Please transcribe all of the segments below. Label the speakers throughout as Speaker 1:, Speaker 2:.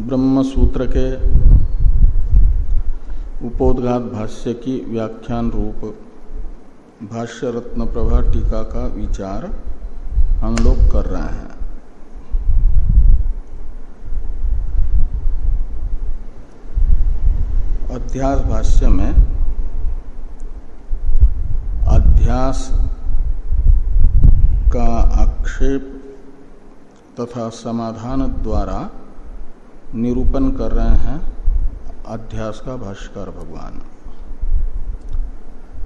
Speaker 1: ब्रह्म सूत्र के उपोदघात भाष्य की व्याख्यान रूप, भाष्य रत्न प्रभा टीका का विचार हम लोग कर रहे हैं। अध्यास भाष्य में अध्यास का आक्षेप तथा समाधान द्वारा निरूपण कर रहे हैं अध्यास का भाष्कर भगवान।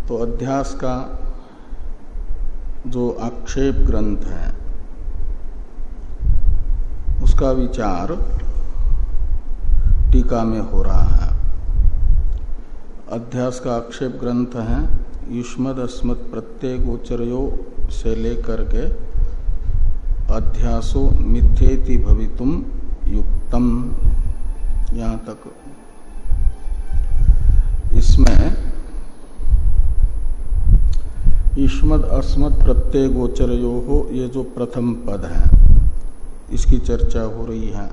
Speaker 1: तो अध्यास का जो आक्षेप ग्रंथ है, उसका विचार टीका में हो रहा है। अध्यास का आक्षेप ग्रंथ है, युष्मद अस्मद प्रत्यय गोचरयो से लेकर के अध्यासो मिथ्येति भवितुम युक्तम यहाँ तक। इसमें ईष्मद अस्मद प्रत्यय गोचर यो हो ये जो प्रथम पद है, इसकी चर्चा हो रही है।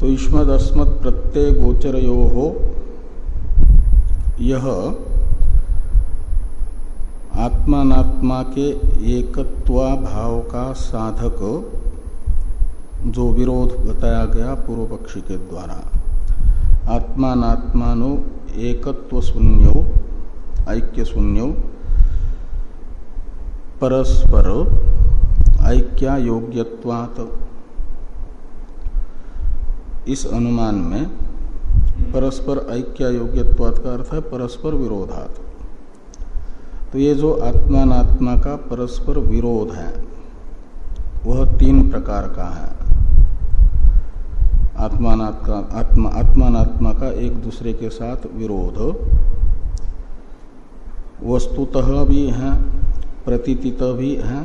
Speaker 1: तो ईष्मद अस्मद प्रत्यय गोचर यो हो यह आत्मात्मा के एकत्वा भाव का साधक जो विरोध बताया गया पूर्व पक्षी के द्वारा। आत्मात्मानो एकत्व शून्यो ऐक्य शून्यो परस्पर ऐक्या योग्यवात इस अनुमान में परस्पर ऐक्या योग्यवात का अर्थ है परस्पर विरोधात्। तो ये जो आत्मात्मा का परस्पर विरोध है, वह तीन प्रकार का है। आत्मात्मा आत्मा आत्मात्मा का एक दूसरे के साथ विरोध। वस्तुतः भी है, प्रतीतित भी है,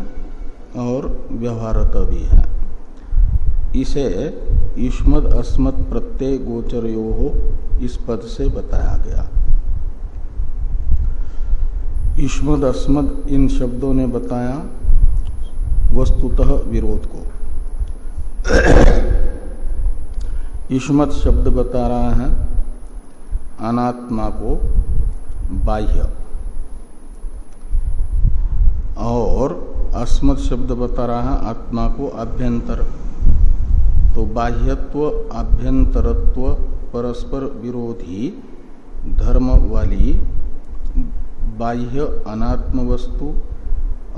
Speaker 1: और व्यवहारत भी है। इसे युष्मद अस्मद प्रत्यय गोचर हो इस पद से बताया गया। ईष्मद अस्मद इन शब्दों ने बताया वस्तुतः विरोध को। ईष्मत शब्द बता रहा है अनात्मा को बाह्य। और अस्मद शब्द बता रहा है आत्मा को आभ्यंतर तो बाह्यत्व आभ्यंतरत्व परस्पर विरोधी, धर्म वाली बाह्य अनात्म वस्तु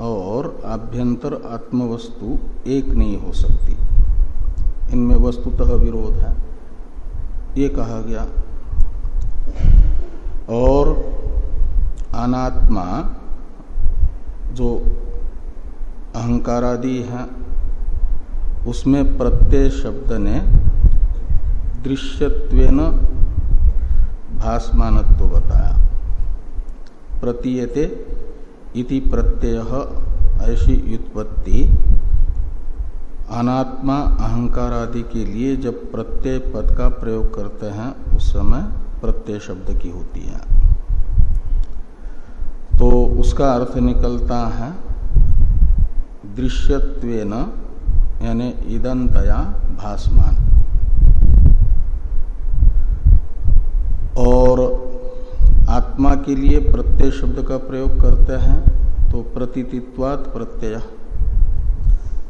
Speaker 1: और आभ्यंतर आत्म वस्तु एक नहीं हो सकती। इनमें वस्तुतः विरोध है। ये कहा गया। और अनात्मा जो अहंकारादि है, उसमें प्रत्यय शब्द ने दृश्यत्वेन भासमानत्व बताया। प्रतीयते इति प्रत्यय, ऐसी व्युत्पत्ति। अनात्मा अहंकार आदि के लिए जब प्रत्यय पद का प्रयोग करते हैं, उस समय प्रत्यय शब्द की होती है। तो उसका अर्थ निकलता है, दृश्यत्वेन, यानी ईदंतया भासमान। और आत्मा के लिए प्रत्यय शब्द का प्रयोग करते हैं तो प्रतीतित्वात प्रत्यय।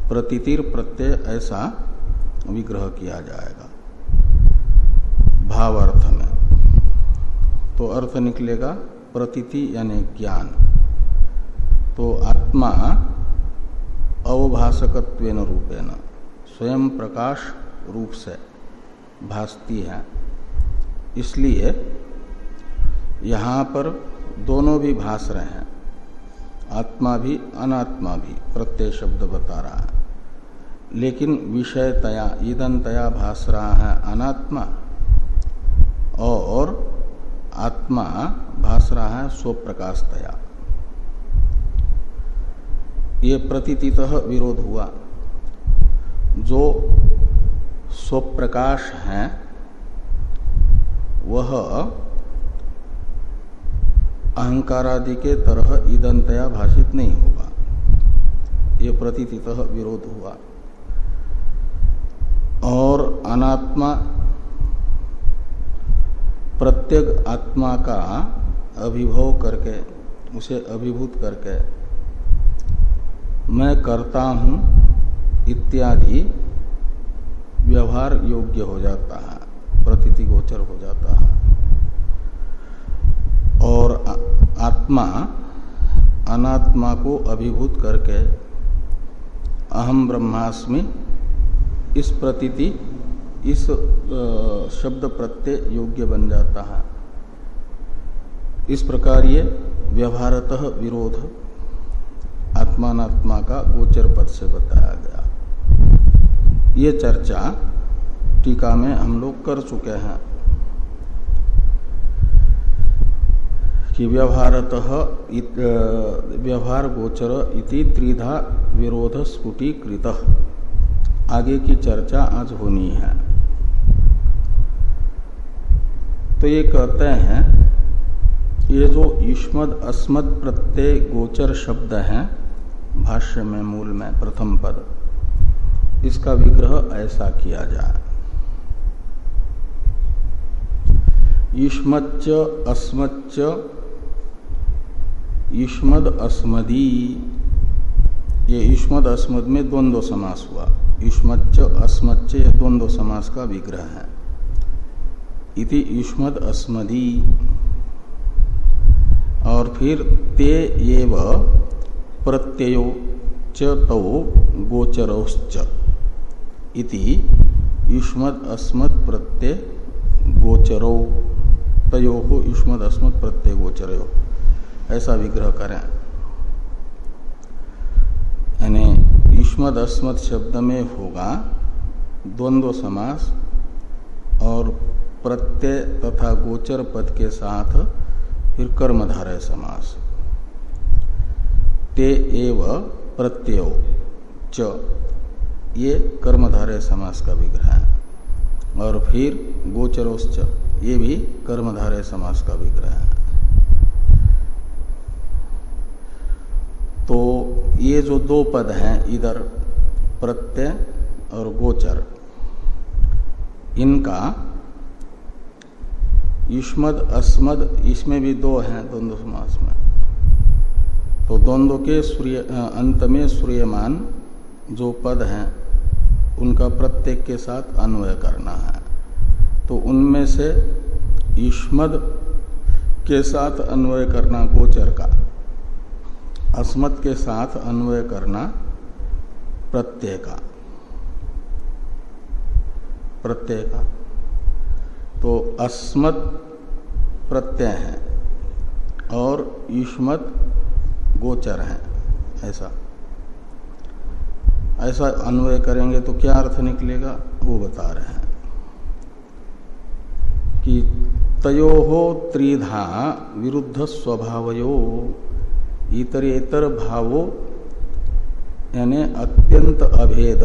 Speaker 1: प्रतीतिर प्रत्यय ऐसा विग्रह किया जाएगा। भाव अर्थ में। तो अर्थ निकलेगा प्रतीति यानी ज्ञान। तो आत्मा अवभाषकत्व रूपेण, स्वयं प्रकाश रूप से भासती है। इसलिए यहाँ पर दोनों भी भास रहे हैं। आत्मा भी, अनात्मा भी, प्रत्यय शब्द बता रहा है। लेकिन विषय तया ईदन तया भास रहा है अनात्मा। और आत्मा भास रहा है स्वप्रकाश तया। ये प्रतीत विरोध हुआ। जो स्वप्रकाश है, वह अहंकार आदि के तरह ईदंतया भाषित नहीं होगा। ये प्रतीत विरोध हुआ। और अनात्मा, प्रत्येक आत्मा का अभिभव करके, उसे अभिभूत करके, मैं करता हूँ इत्यादि व्यवहार योग्य हो जाता है, प्रतीति गोचर हो जाता है। और आत्मा, अनात्मा को अभिभूत करके अहम ब्रह्मास्मि, इस प्रतीति, इस शब्द प्रत्यय योग्य बन जाता है। इस प्रकार ये व्यवहारतः विरोध आत्मात्मा का गोचर पद से बताया गया। ये चर्चा टीका में हम लोग कर चुके हैं। कि व्यवहारत व्यवहार गोचर इति त्रिधा विरोध स्फुटीकृत आगे की चर्चा आज होनी है। तो ये कहते हैं, ये जो युष्मद अस्मद प्रत्यय गोचर शब्द है, भाष्य में मूल में प्रथम पद, इसका विग्रह ऐसा किया जाए। युष्मच्च, अस्मच्च युष्मद अस्मदी। ये युष्मद अस्मद में द्वंद्व समास हुआ। युष्मच्च अस्मच्च ये द्वंद्व समास का विग्रह है। इति युष्मद अस्मदी। और फिर ते एव प्रत्ययो च तौ इति युष्मद अस्मद प्रत्यय गोचरो। तयो युष्मद अस्मद प्रत्यय गोचरो। ऐसा विग्रह करें। यानी युष्मद अस्मद शब्द में होगा द्वंद्व समास और प्रत्यय तथा गोचर पद के साथ फिर कर्मधारय समास। ते एव प्रत्यय च। ये कर्मधारय समास का विग्रह है। और फिर गोचरोश्च। ये भी कर्मधारय समास का विग्रह है। तो ये जो दो पद हैं, इधर प्रत्यय और गोचर, इनका युष्मद, अस्मद, इसमें भी दो हैं द्वंद्व समास में। तो द्वंद्व के सूर्य अंत में सूर्यमान जो पद हैं, उनका प्रत्येक के साथ अन्वय करना है। तो उनमें से युष्मद के साथ अन्वय करना गोचर का। अस्मत् के साथ अन्वय करना प्रत्यय का प्रत्यय का तो अस्मत् प्रत्यय है और युष्मत गोचर है, ऐसा। ऐसा अन्वय करेंगे तो क्या अर्थ निकलेगा? वो बता रहे हैं कि तयो हो त्रिधा विरुद्ध स्वभावयो इतरेतर भावो यानी अत्यंत अभेद,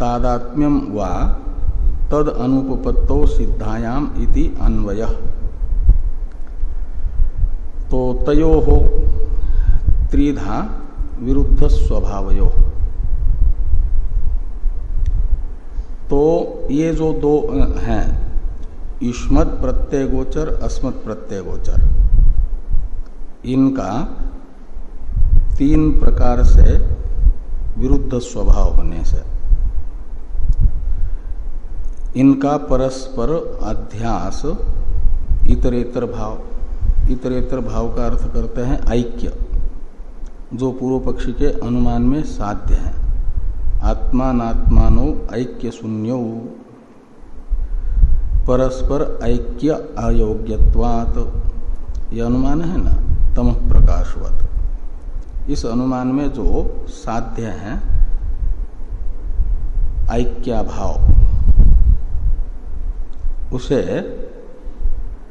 Speaker 1: तादात्म्यम वा तद अनुपत्तो सिद्धायाम इति अन्वय। तो तयो हो त्रिधा विरुद्ध स्वभावयो। तो ये जो दो हैं युष्मत प्रत्यय गोचर अस्मत् प्रत्यय गोचर इनका तीन प्रकार से विरुद्ध स्वभाव होने से। इनका परस्पर अध्यास इतरेतर भाव इतरेतर भाव का अर्थ करते हैं ऐक्य, जो पूर्व पक्षी के अनुमान में साध्य है। आत्मात्मानो ऐक्य शून्यो। परस्पर ऐक्य अयोग्यवात यह अनुमान है ना? तम प्रकाशवत। इस अनुमान में जो साध्य है ऐक्या भाव उसे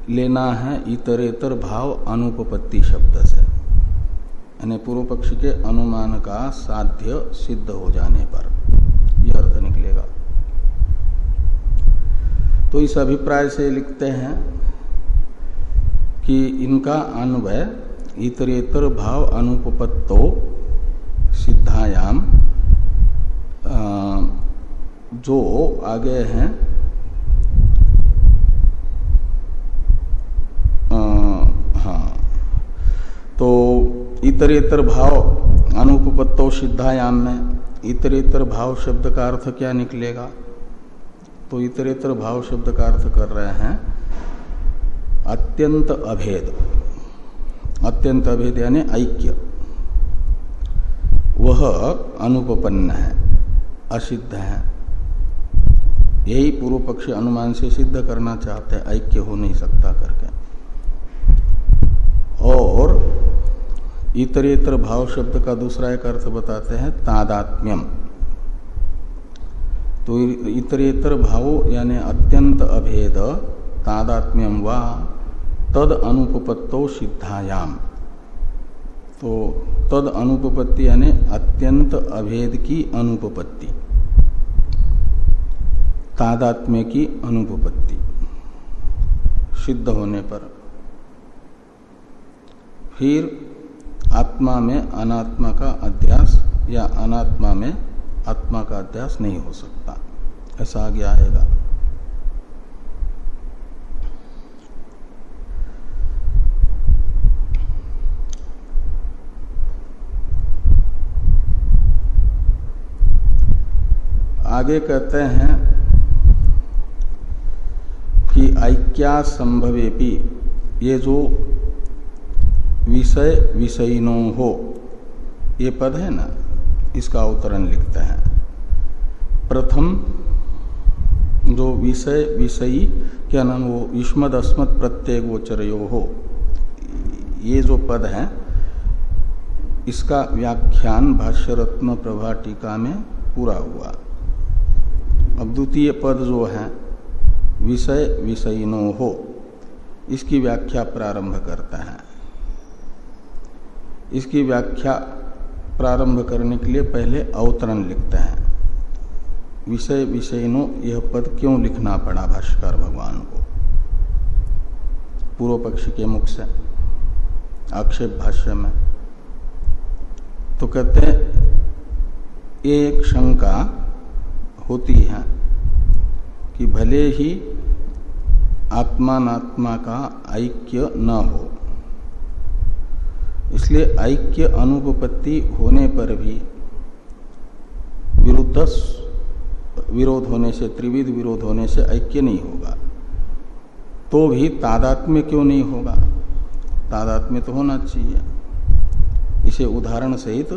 Speaker 1: लेना है इतरेतर भाव अनुपपत्ति शब्द से। यानी पूर्व पक्ष के अनुमान का साध्य सिद्ध हो जाने पर यह अर्थ निकलेगा। तो इस अभिप्राय से लिखते हैं कि इनका अन्वय इतरेतर भाव अनुपपत्तो सिद्धायाम जो आगे हैं हाँ तो इतर इतर भाव अनुपत्तो सिद्धायाम में इतर इतर भाव शब्द का अर्थ क्या निकलेगा? तो इतर इतर भाव शब्द का अर्थ कर रहे हैं, अत्यंत अभेद। अत्यंत अभेद यानी ऐक्य। वह अनुपन्न है, असिद्ध है। यही पूर्व पक्ष अनुमान से सिद्ध करना चाहते हैं, ऐक्य हो नहीं सकता करके। और इतरेतर भाव शब्द का दूसरा एक अर्थ बताते हैं, तादात्म्यम। तो इतरेतर भाव यानी अत्यंत अभेद, तादात्म्यम वा तद अनुपत्तो सिद्धायाम। तो तद अनुपपत्ति यानी अत्यंत अभेद की अनुपपत्ति। तादात्म्य की अनुपपत्ति। सिद्ध होने पर। फिर आत्मा में अनात्मा का अध्यास या अनात्मा में आत्मा का अध्यास नहीं हो सकता। ऐसा आगे आएगा। आगे कहते हैं कि ऐक्या संभवेपी, ये जो विषय विषयिनो हो, ये पद है ना, इसका अवतरण लिखते हैं। प्रथम, जो विषय विषयी, क्या नाम वो युष्मद अस्मत् प्रत्यय गोचरयो हो, ये जो पद है, इसका व्याख्यान भाष्यरत्न प्रभा टीका में पूरा हुआ। अब द्वितीय पद जो है, विषय विषयिनो हो, इसकी व्याख्या प्रारंभ करता है। इसकी व्याख्या प्रारंभ करने के लिए पहले अवतरण लिखते हैं। विषय विषयिनो, यह पद क्यों लिखना पड़ा भाष्कर भगवान को? पूर्व पक्ष के मुख से, आक्षेप भाष्य में। तो कहते हैं, एक शंका होती है कि भले ही आत्मात्मा का ऐक्य न हो। इसलिए ऐक्य अनुपपत्ति होने पर भी विरुद्ध विरोध होने से, त्रिविध विरोध होने से ऐक्य नहीं होगा। तो भी तादात्म्य क्यों नहीं होगा? तादात्म्य तो होना चाहिए। इसे उदाहरण सहित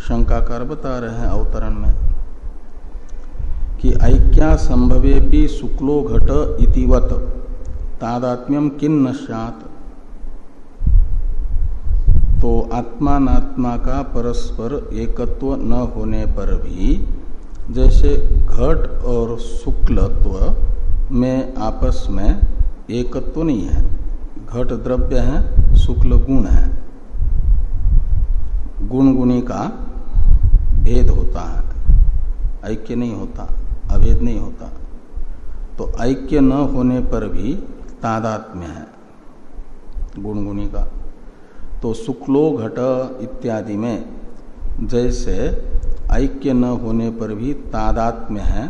Speaker 1: शंकाकार बता रहे हैं अवतरण में। कि ऐक्या संभवे शुक्लो घट इतिवत। तादात्म्यम किन नश्यात तो आत्मात्मा का परस्पर एकत्व न होने पर भी जैसे घट और शुक्लत्व में आपस में एकत्व नहीं है। घट द्रव्य है, शुक्ल गुण है। गुण गुणी का भेद होता है, ऐक्य नहीं होता। अभेद नहीं होता। तो ऐक्य न होने पर भी तादात्म्य है गुणगुणी का। तो शुक्लो घट इत्यादि में जैसे ऐक्य न होने पर भी तादात्म्य है,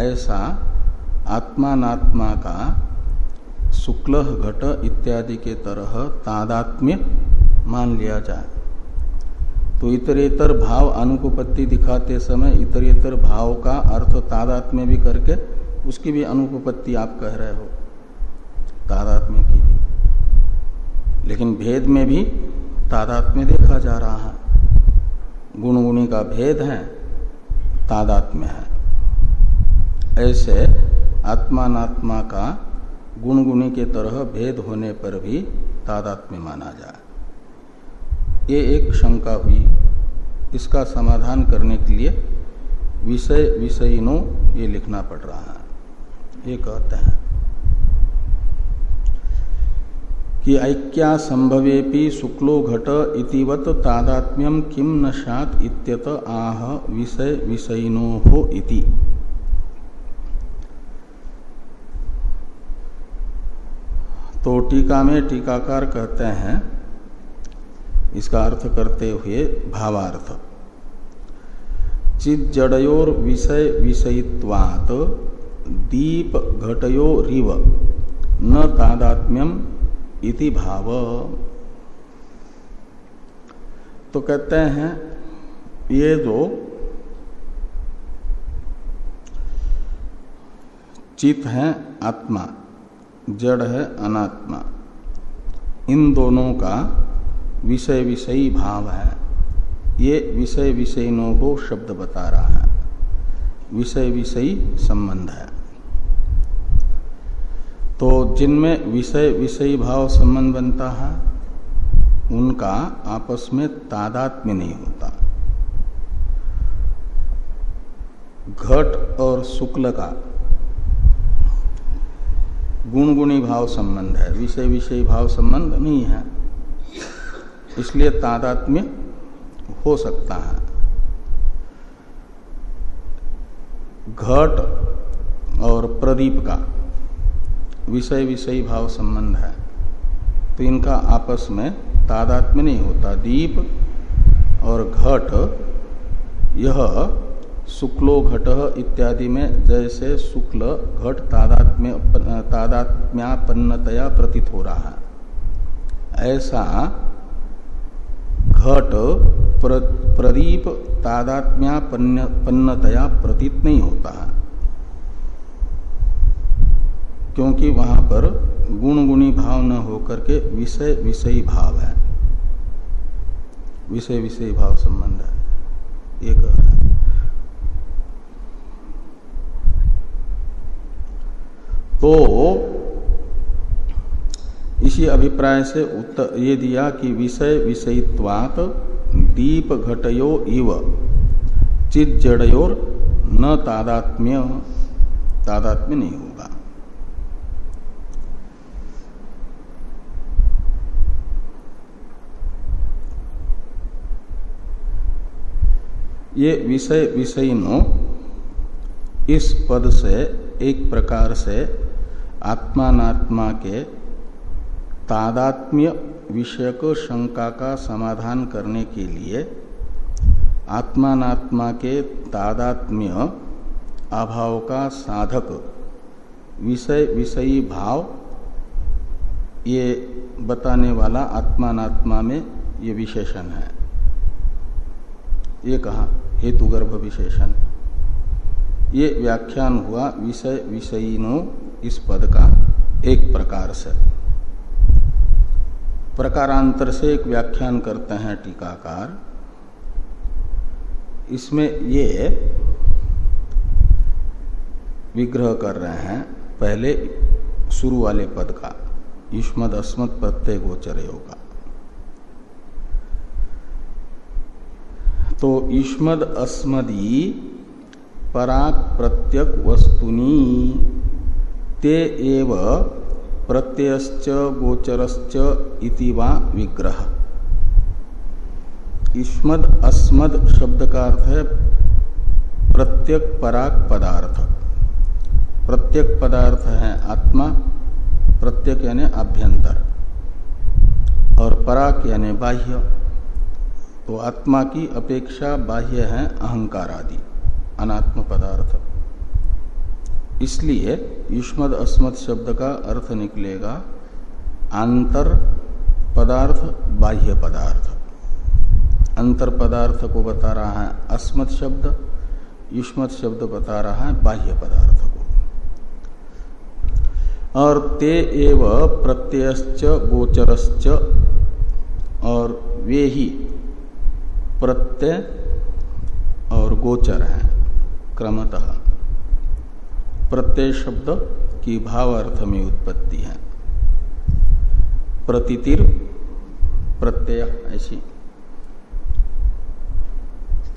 Speaker 1: ऐसा आत्मात्मा का शुक्ल घट इत्यादि के तरह तादात्म्य मान लिया जाए। तो इतरेतर भाव अनुपपत्ति दिखाते समय इतरेतर भाव का अर्थ तादात्म्य भी करके उसकी भी अनुपपत्ति आप कह रहे हो। तादात्म्य की भी। लेकिन भेद में भी तादात्म्य देखा जा रहा है। गुण गुणी का भेद है, तादात्म्य है। ऐसे आत्मात्मा का गुणगुणी के तरह भेद होने पर भी तादात्म्य माना जाए। ये एक शंका हुई। इसका समाधान करने के लिए विषय विषयिनो ये लिखना पड़ रहा है। ये कहते हैं कि ऐक्या संभवेपि शुक्लो घट इतिवत तादात्म्यम किम न सात इत्यत आह विषय विषयिनो हो इति। तो टीका में टीकाकार कहते हैं इसका अर्थ करते हुए भावार्थ। चित जड़योर विषय विषयित्वात, दीप घटयो रिव, न तादात्म्यम इति भाव। तो कहते हैं, ये जो चित है आत्मा, जड़ है अनात्मा, इन दोनों का विषय विषयी भाव है। ये विषय विषयिनों को शब्द बता रहा है। विषय विषयी संबंध है। तो जिनमें विषय विषयी भाव संबंध बनता है, उनका आपस में तादात्म्य नहीं होता। घट और शुक्ल का गुणगुणी भाव संबंध है। विषय विषय भाव संबंध नहीं है। इसलिए तादात्म्य हो सकता है। घट और प्रदीप का विषय विषय भाव संबंध है। तो इनका आपस में तादात्म्य नहीं होता। दीप और घट, यह शुक्लो घट इत्यादि में जैसे शुक्ल घट तादात्म्य तादात्म्यापन्नतया प्रतीत हो रहा है। ऐसा घट प्र, प्रदीप तादात्म्यापन्नतया प्रतीत नहीं होता। है क्योंकि वहाँ पर गुण गुणी भाव न होकर के विषय विषयी भाव है। विषय विषयी भाव संबंध है। एक है। तो इसी अभिप्राय से उत्तर ये दिया कि विषय विषयित्वात दीप घटयो इव। चित जड़योर न तादात्म्य तादात्म्य नहीं होगा। ये विषय विषयिनो इस पद से, एक प्रकार से आत्मात्मा के तादात्म्य विषयक शंका का समाधान करने के लिए आत्मात्मा के तादात्म्य अभाव का साधक, विषय, विषयी भाव, ये बताने वाला आत्मात्मा में ये विशेषण है। ये कहा? हेतुगर्भ विशेषण। ये व्याख्यान हुआ विषय, विषयिनो इस पद का एक प्रकार से। प्रकारांतर से एक व्याख्यान करते हैं टीकाकार। इसमें ये विग्रह कर रहे हैं, पहले शुरू वाले पद का, युष्मद अस्मद प्रत्यय गोचर का। तो युष्मद अस्मदी पराक प्रत्यक वस्तुनी, ते एव प्रत्ययश्च, गोचरश्च इति वा विग्रह। इस्मद अस्मद शब्द का अर्थ है प्रत्यक पराक पदार्थ। प्रत्यक पदार्थ है आत्मा, प्रत्यक यानी आभ्यंतर और पराक यानी बाह्य। तो आत्मा की अपेक्षा बाह्य है अहंकार आदि, अनात्म पदार्थ। इसलिए युष्मद अस्मद शब्द का अर्थ निकलेगा आंतर पदार्थ, बाह्य पदार्थ। अंतर पदार्थ को बता रहा है अस्मद शब्द, युष्मद शब्द बता रहा है बाह्य पदार्थ को। और ते एव प्रत्ययश्च, गोचरश्च, और वे ही प्रत्यय और गोचर हैं क्रमतः। प्रत्यय शब्द की भाव अर्थ में उत्पत्ति है। प्रतितिर प्रत्यय ऐसी।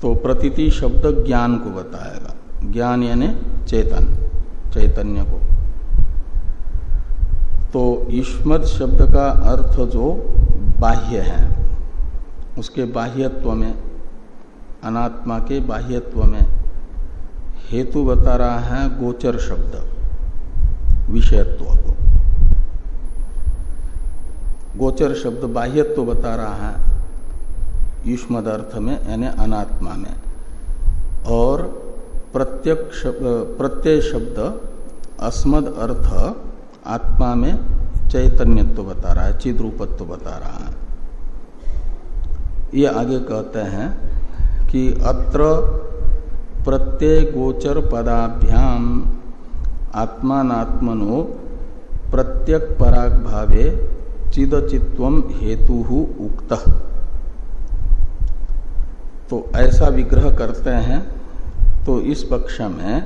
Speaker 1: तो प्रतीति शब्द ज्ञान को बताएगा। ज्ञान यानी चेतन, चैतन्य को। तो ईश्मत शब्द का अर्थ जो बाह्य है, उसके बाह्यत्व में, अनात्मा के बाह्यत्व में हेतु बता रहा है गोचर शब्द। विषयत्व को। गोचर शब्द बाह्यत्व बता रहा है। युष्मद अर्थ में, यानी अनात्मा में। और प्रत्यक प्रत्यय शब्द, अस्मद अर्थ, आत्मा में चैतन्यत्व बता रहा है, चिद्रूपत्व बता रहा है। ये आगे कहते हैं कि अत्र प्रत्यय गोचर पदाभ्याम आत्मात्मनो प्रत्यक पराग भावे चिदचित्व हेतु उक्त। तो ऐसा विग्रह करते हैं तो इस पक्ष में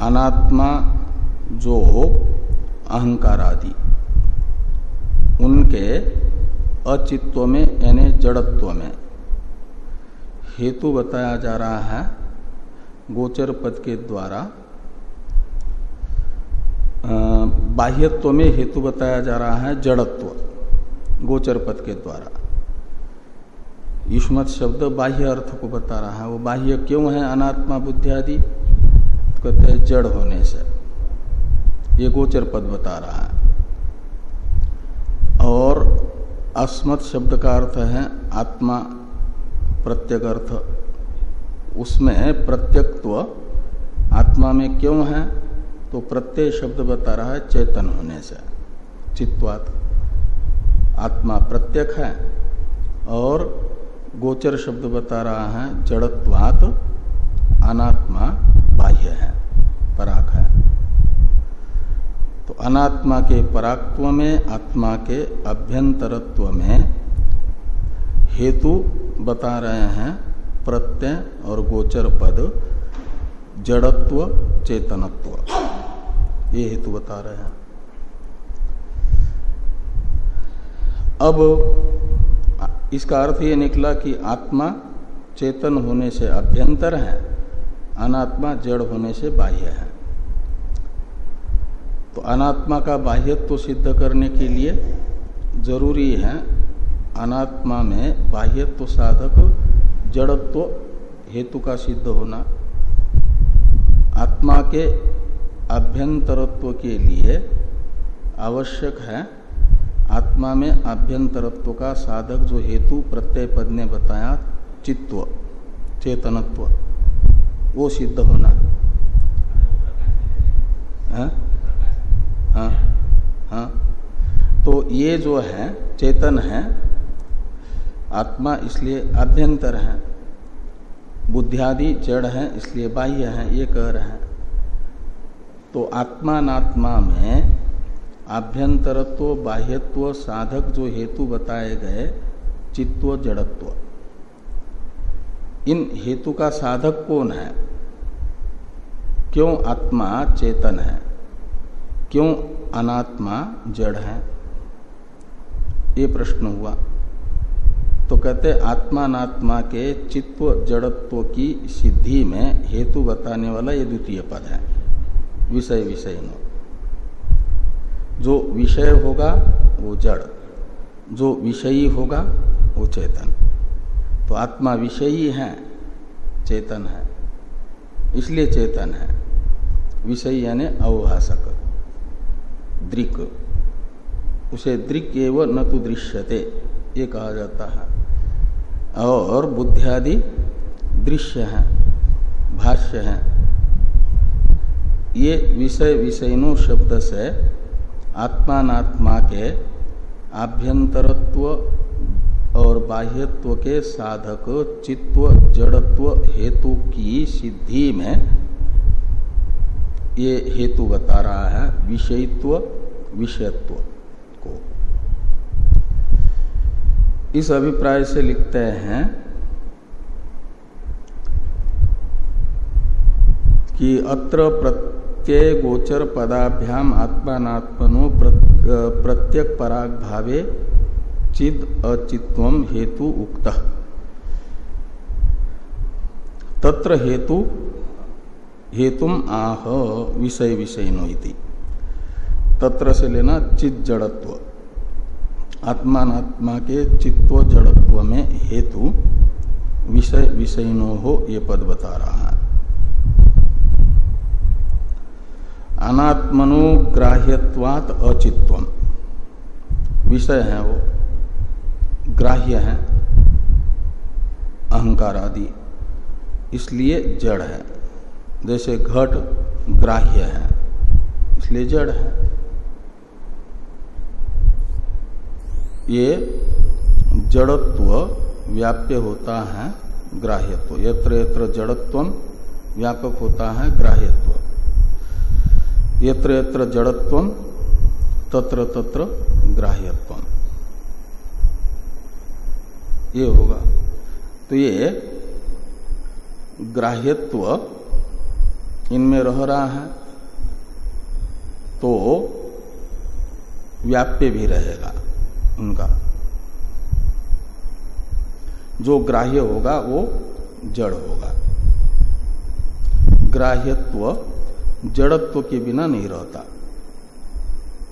Speaker 1: अनात्मा जो अहंकार आदि उनके अचित्व में, यानी जड़त्व में हेतु बताया जा रहा है गोचर पद के द्वारा। बाह्यत्व में हेतु बताया जा रहा है जड़त्व, गोचर पद के द्वारा। युष्मत शब्द बाह्य अर्थ को बता रहा है। वो बाह्य क्यों है? अनात्मा, बुद्धि आदि? तो कहते हैं जड़ होने से। ये गोचर पद बता रहा है। और अस्मत् शब्द का अर्थ है आत्मा प्रत्यक अर्थ उसमें प्रत्यक्त्व आत्मा में क्यों है? तो प्रत्यय शब्द बता रहा है चेतन होने से। चित्वात। आत्मा प्रत्यक है और गोचर शब्द बता रहा है जड़त्वात। अनात्मा बाह्य है, पराक है। तो अनात्मा के पराक्त्व में, आत्मा के अभ्यंतरत्व में हेतु बता रहे हैं प्रत्यय और गोचर पद, जड़त्व, चेतनत्व। ये हेतु बता रहे हैं। अब इसका अर्थ ये निकला कि आत्मा चेतन होने से अभ्यंतर है, अनात्मा जड़ होने से बाह्य है। तो अनात्मा का बाह्यत्व तो सिद्ध करने के लिए ज़रूरी है अनात्मा में बाह्यत्व साधक, जड़त्व हेतु का सिद्ध होना। आत्मा के अभ्यंतरत्व के लिए आवश्यक है। आत्मा में अभ्यंतरत्व का साधक जो हेतु प्रत्यय पद ने बताया, चित्व, चेतनत्व, वो सिद्ध होना। हाँ? हाँ? हाँ? तो ये जो है, चेतन है आत्मा इसलिए अभ्यंतर है। बुद्धियादि जड़ है, इसलिए बाह्य है, ये कह रहे हैं। तो आत्मात्मा में आभ्यंतरत्व बाह्यत्व, साधक जो हेतु बताए गए, चित्व, जड़त्व। इन हेतु का साधक कौन है? क्यों आत्मा चेतन है? क्यों अनात्मा जड़ है? ये प्रश्न हुआ। तो कहते आत्मात्मा के चित्व जड़त्व की सिद्धि में हेतु बताने वाला ये द्वितीय पद है। विषय विषय नो जो विषय होगा, वो जड़। जो विषयी होगा, वो चेतन। तो आत्मा विषयी है, चेतन है। इसलिए चेतन है। विषय यानी अवभाषक। दृक। उसे दृक एवं न तो दृश्यते, ये कहा जाता है। और बुद्धियादि दृश्य हैं, भाष्य हैं। ये विषय विषयनो शब्द से आत्मात्मा के आभ्यंतरत्व और बाह्यत्व के साधक, चित्व, जड़त्व, हेतु की सिद्धि में ये हेतु बता रहा है, विषयत्व विषयत्व को इस अभिप्राय से लिखते हैं कि अत्र प्रत्यय गोचर पदाभ्याम आत्मात्मनो प्रत्यक पराग भावे चिद अचित्व हेतु उक्त। तत्र हेतु, हेतुम आह, विषय विषय इति। तत्र से लेना चिद जड़त्व आत्मात्मा के चित्व जड़त्व में हेतु विषय विषयनो हो ये पद बता रहा है। अनात्मनोग्राह्यवात अचित्व विषय है वो। ग्राह्य है। अहंकार आदि। इसलिए जड़ है। जैसे घट ग्राह्य है। इसलिए जड़ है। ये जड़त्व व्याप्य होता है ग्राह्यत्व। यत्र यत्र जड़त्व व्यापक होता है ग्राह्यत्व। यत्र यत्र जड़त्व तत्र तत्र ग्राह्यत्व। ये होगा। तो ये ग्राह्यत्व इनमें रह रहा है तो व्याप्य भी रहेगा। उनका। जो ग्राह्य होगा, वो जड़ होगा। ग्राह्यत्व जड़त्व के बिना नहीं रहता।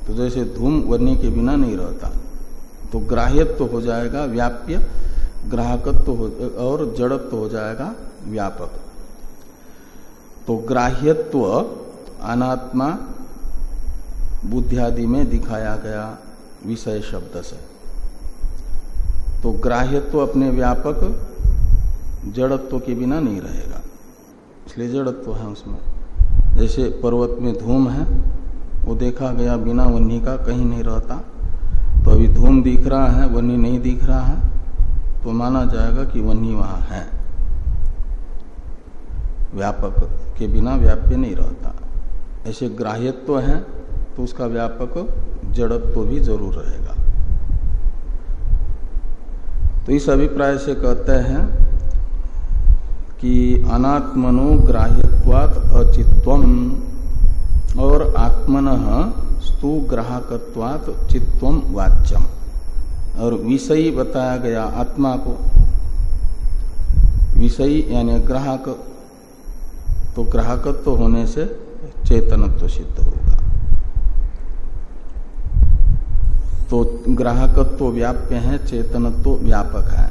Speaker 1: तो जैसे धूम वन्य के बिना नहीं रहता तो ग्राह्यत्व हो जाएगा व्याप्य, ग्राहकत्व हो, और जड़त्व हो जाएगा व्यापक। तो ग्राह्यत्व अनात्मा, बुद्धियादि में दिखाया गया। विषय शब्द से। तो ग्राह्यत्व अपने व्यापक जड़त्व के बिना नहीं रहेगा। इसलिए जड़त्व है उसमें। जैसे पर्वत में धूम है, वो देखा गया बिना वन्नी का कहीं नहीं रहता। तो अभी धूम दिख रहा है वन्नी नहीं दिख रहा है तो माना जाएगा कि वन्नी वहाँ है। व्यापक के बिना व्याप्य नहीं रहता। ऐसे ग्राह्यत्व है तो उसका व्यापक जड़त्व भी ज़रूर रहेगा। तो इस अभिप्राय से कहते हैं कि अनात्मनो ग्राह्यवात अचित्वम और आत्मन स्तु ग्राहकत्वात चित्वम वाच्यम। और विषयी बताया गया आत्मा को। विषयी यानी ग्राहक तो ग्राहकत्व तो होने से चेतनत्व तो सिद्ध होगा। तो ग्राहकत्व व्याप्य है, चेतनत्व व्यापक है।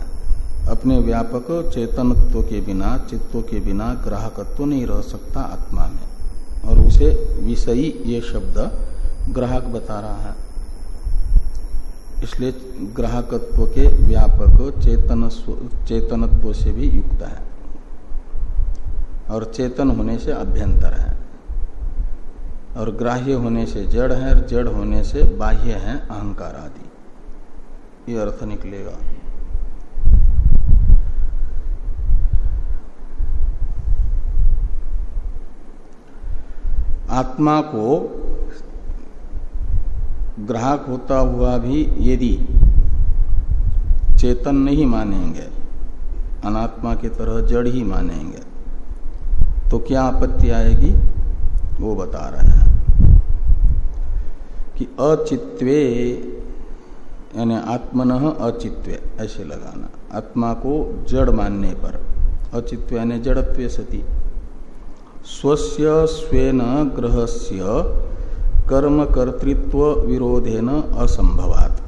Speaker 1: अपने व्यापक चेतनत्व के बिना चित्व के बिना ग्राहकत्व नहीं रह सकता आत्मा में। और उसे विषयी ये शब्द ग्राहक बता रहा है। इसलिए ग्राहकत्व के व्यापक चेतन चेतनत्व से भी युक्त है। और चेतन होने से अभ्यंतर है। और ग्राह्य होने से जड़ है और जड़ होने से बाह्य है अहंकार आदि। ये अर्थ निकलेगा। आत्मा को ग्राहक होता हुआ भी यदि चेतन नहीं मानेंगे, अनात्मा की तरह जड़ ही मानेंगे तो क्या आपत्ति आएगी? वो बता रहे हैं कि अचित्वे यानी आत्मन अचित्वे ऐसे लगाना। आत्मा को जड़ मानने पर। अचित्व यानी जड़त्व सती। स्वस्य स्वेन ग्रहस्य कर्म कर्तृत्व विरोधेन असंभवात।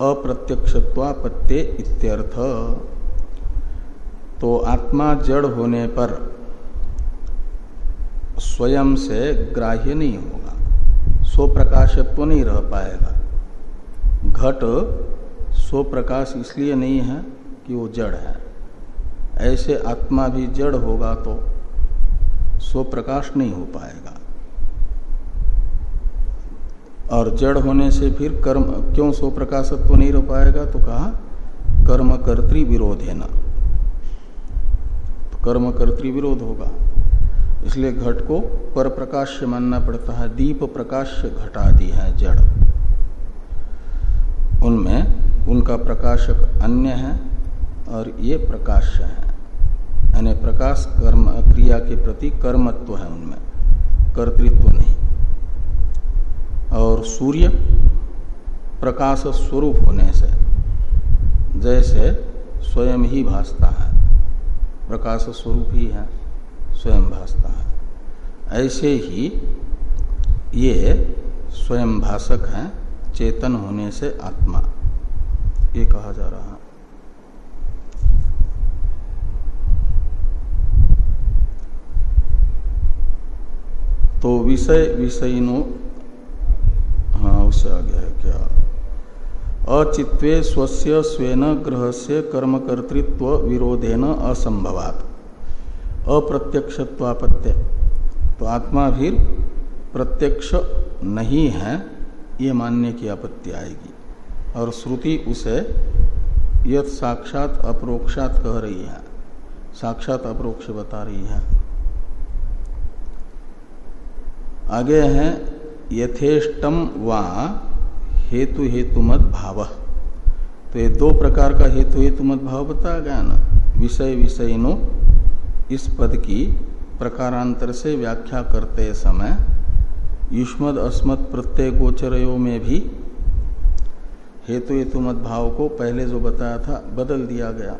Speaker 1: अप्रत्यक्षत्वापत्ते इत्यर्थ। तो आत्मा जड़ होने पर स्वयं से ग्राह्य नहीं होगा स्व प्रकाशत्व नहीं रह पाएगा। घट स्व प्रकाश इसलिए नहीं है कि वो जड़ है। ऐसे आत्मा भी जड़ होगा तो स्व प्रकाश नहीं हो पाएगा। और जड़ होने से फिर कर्म, क्यों स्व प्रकाशत्व नहीं रह पाएगा? तो कहा कर्मकर्तृ विरोध है ना। तो कर्म विरोध होगा। इसलिए घट को पर प्रकाश्य मानना पड़ता है। दीप प्रकाश्य घटादि है, जड़। उनमें उनका प्रकाशक अन्य है और ये प्रकाश्य है। यानी प्रकाश कर्म, क्रिया के प्रति कर्मत्व है उनमें, कर्तृत्व नहीं। और सूर्य प्रकाश स्वरूप होने से, जैसे स्वयं ही भासता है, प्रकाश स्वरूप ही है। स्वयं भासता है। ऐसे ही ये स्वयं भाषक हैं, चेतन होने से आत्मा। ये कहा जा रहा है। तो विषय विषयिनो हाँ उससे आ गया है क्या? अचित्वे स्वस्य स्वेन ग्रह से कर्मकर्तृत्व विरोधेन असंभवात। अप्रत्यक्षत्वापत्य। तो आत्मा फिर प्रत्यक्ष नहीं है, ये मानने की आपत्ति आएगी। और श्रुति उसे यद साक्षात अप्रोक्षात कह रही है। साक्षात अप्रोक्ष बता रही है। आगे है, यथेष्टम व हेतु मत भाव। तो ये दो प्रकार का हेतु हेतु मत भाव बताया गया ना। विषय विषयनो इस पद की प्रकारांतर से व्याख्या करते समय युष्मद अस्मत् प्रत्यय गोचरयो में भी हेतु हेतु मत भाव को पहले जो बताया था, बदल दिया गया।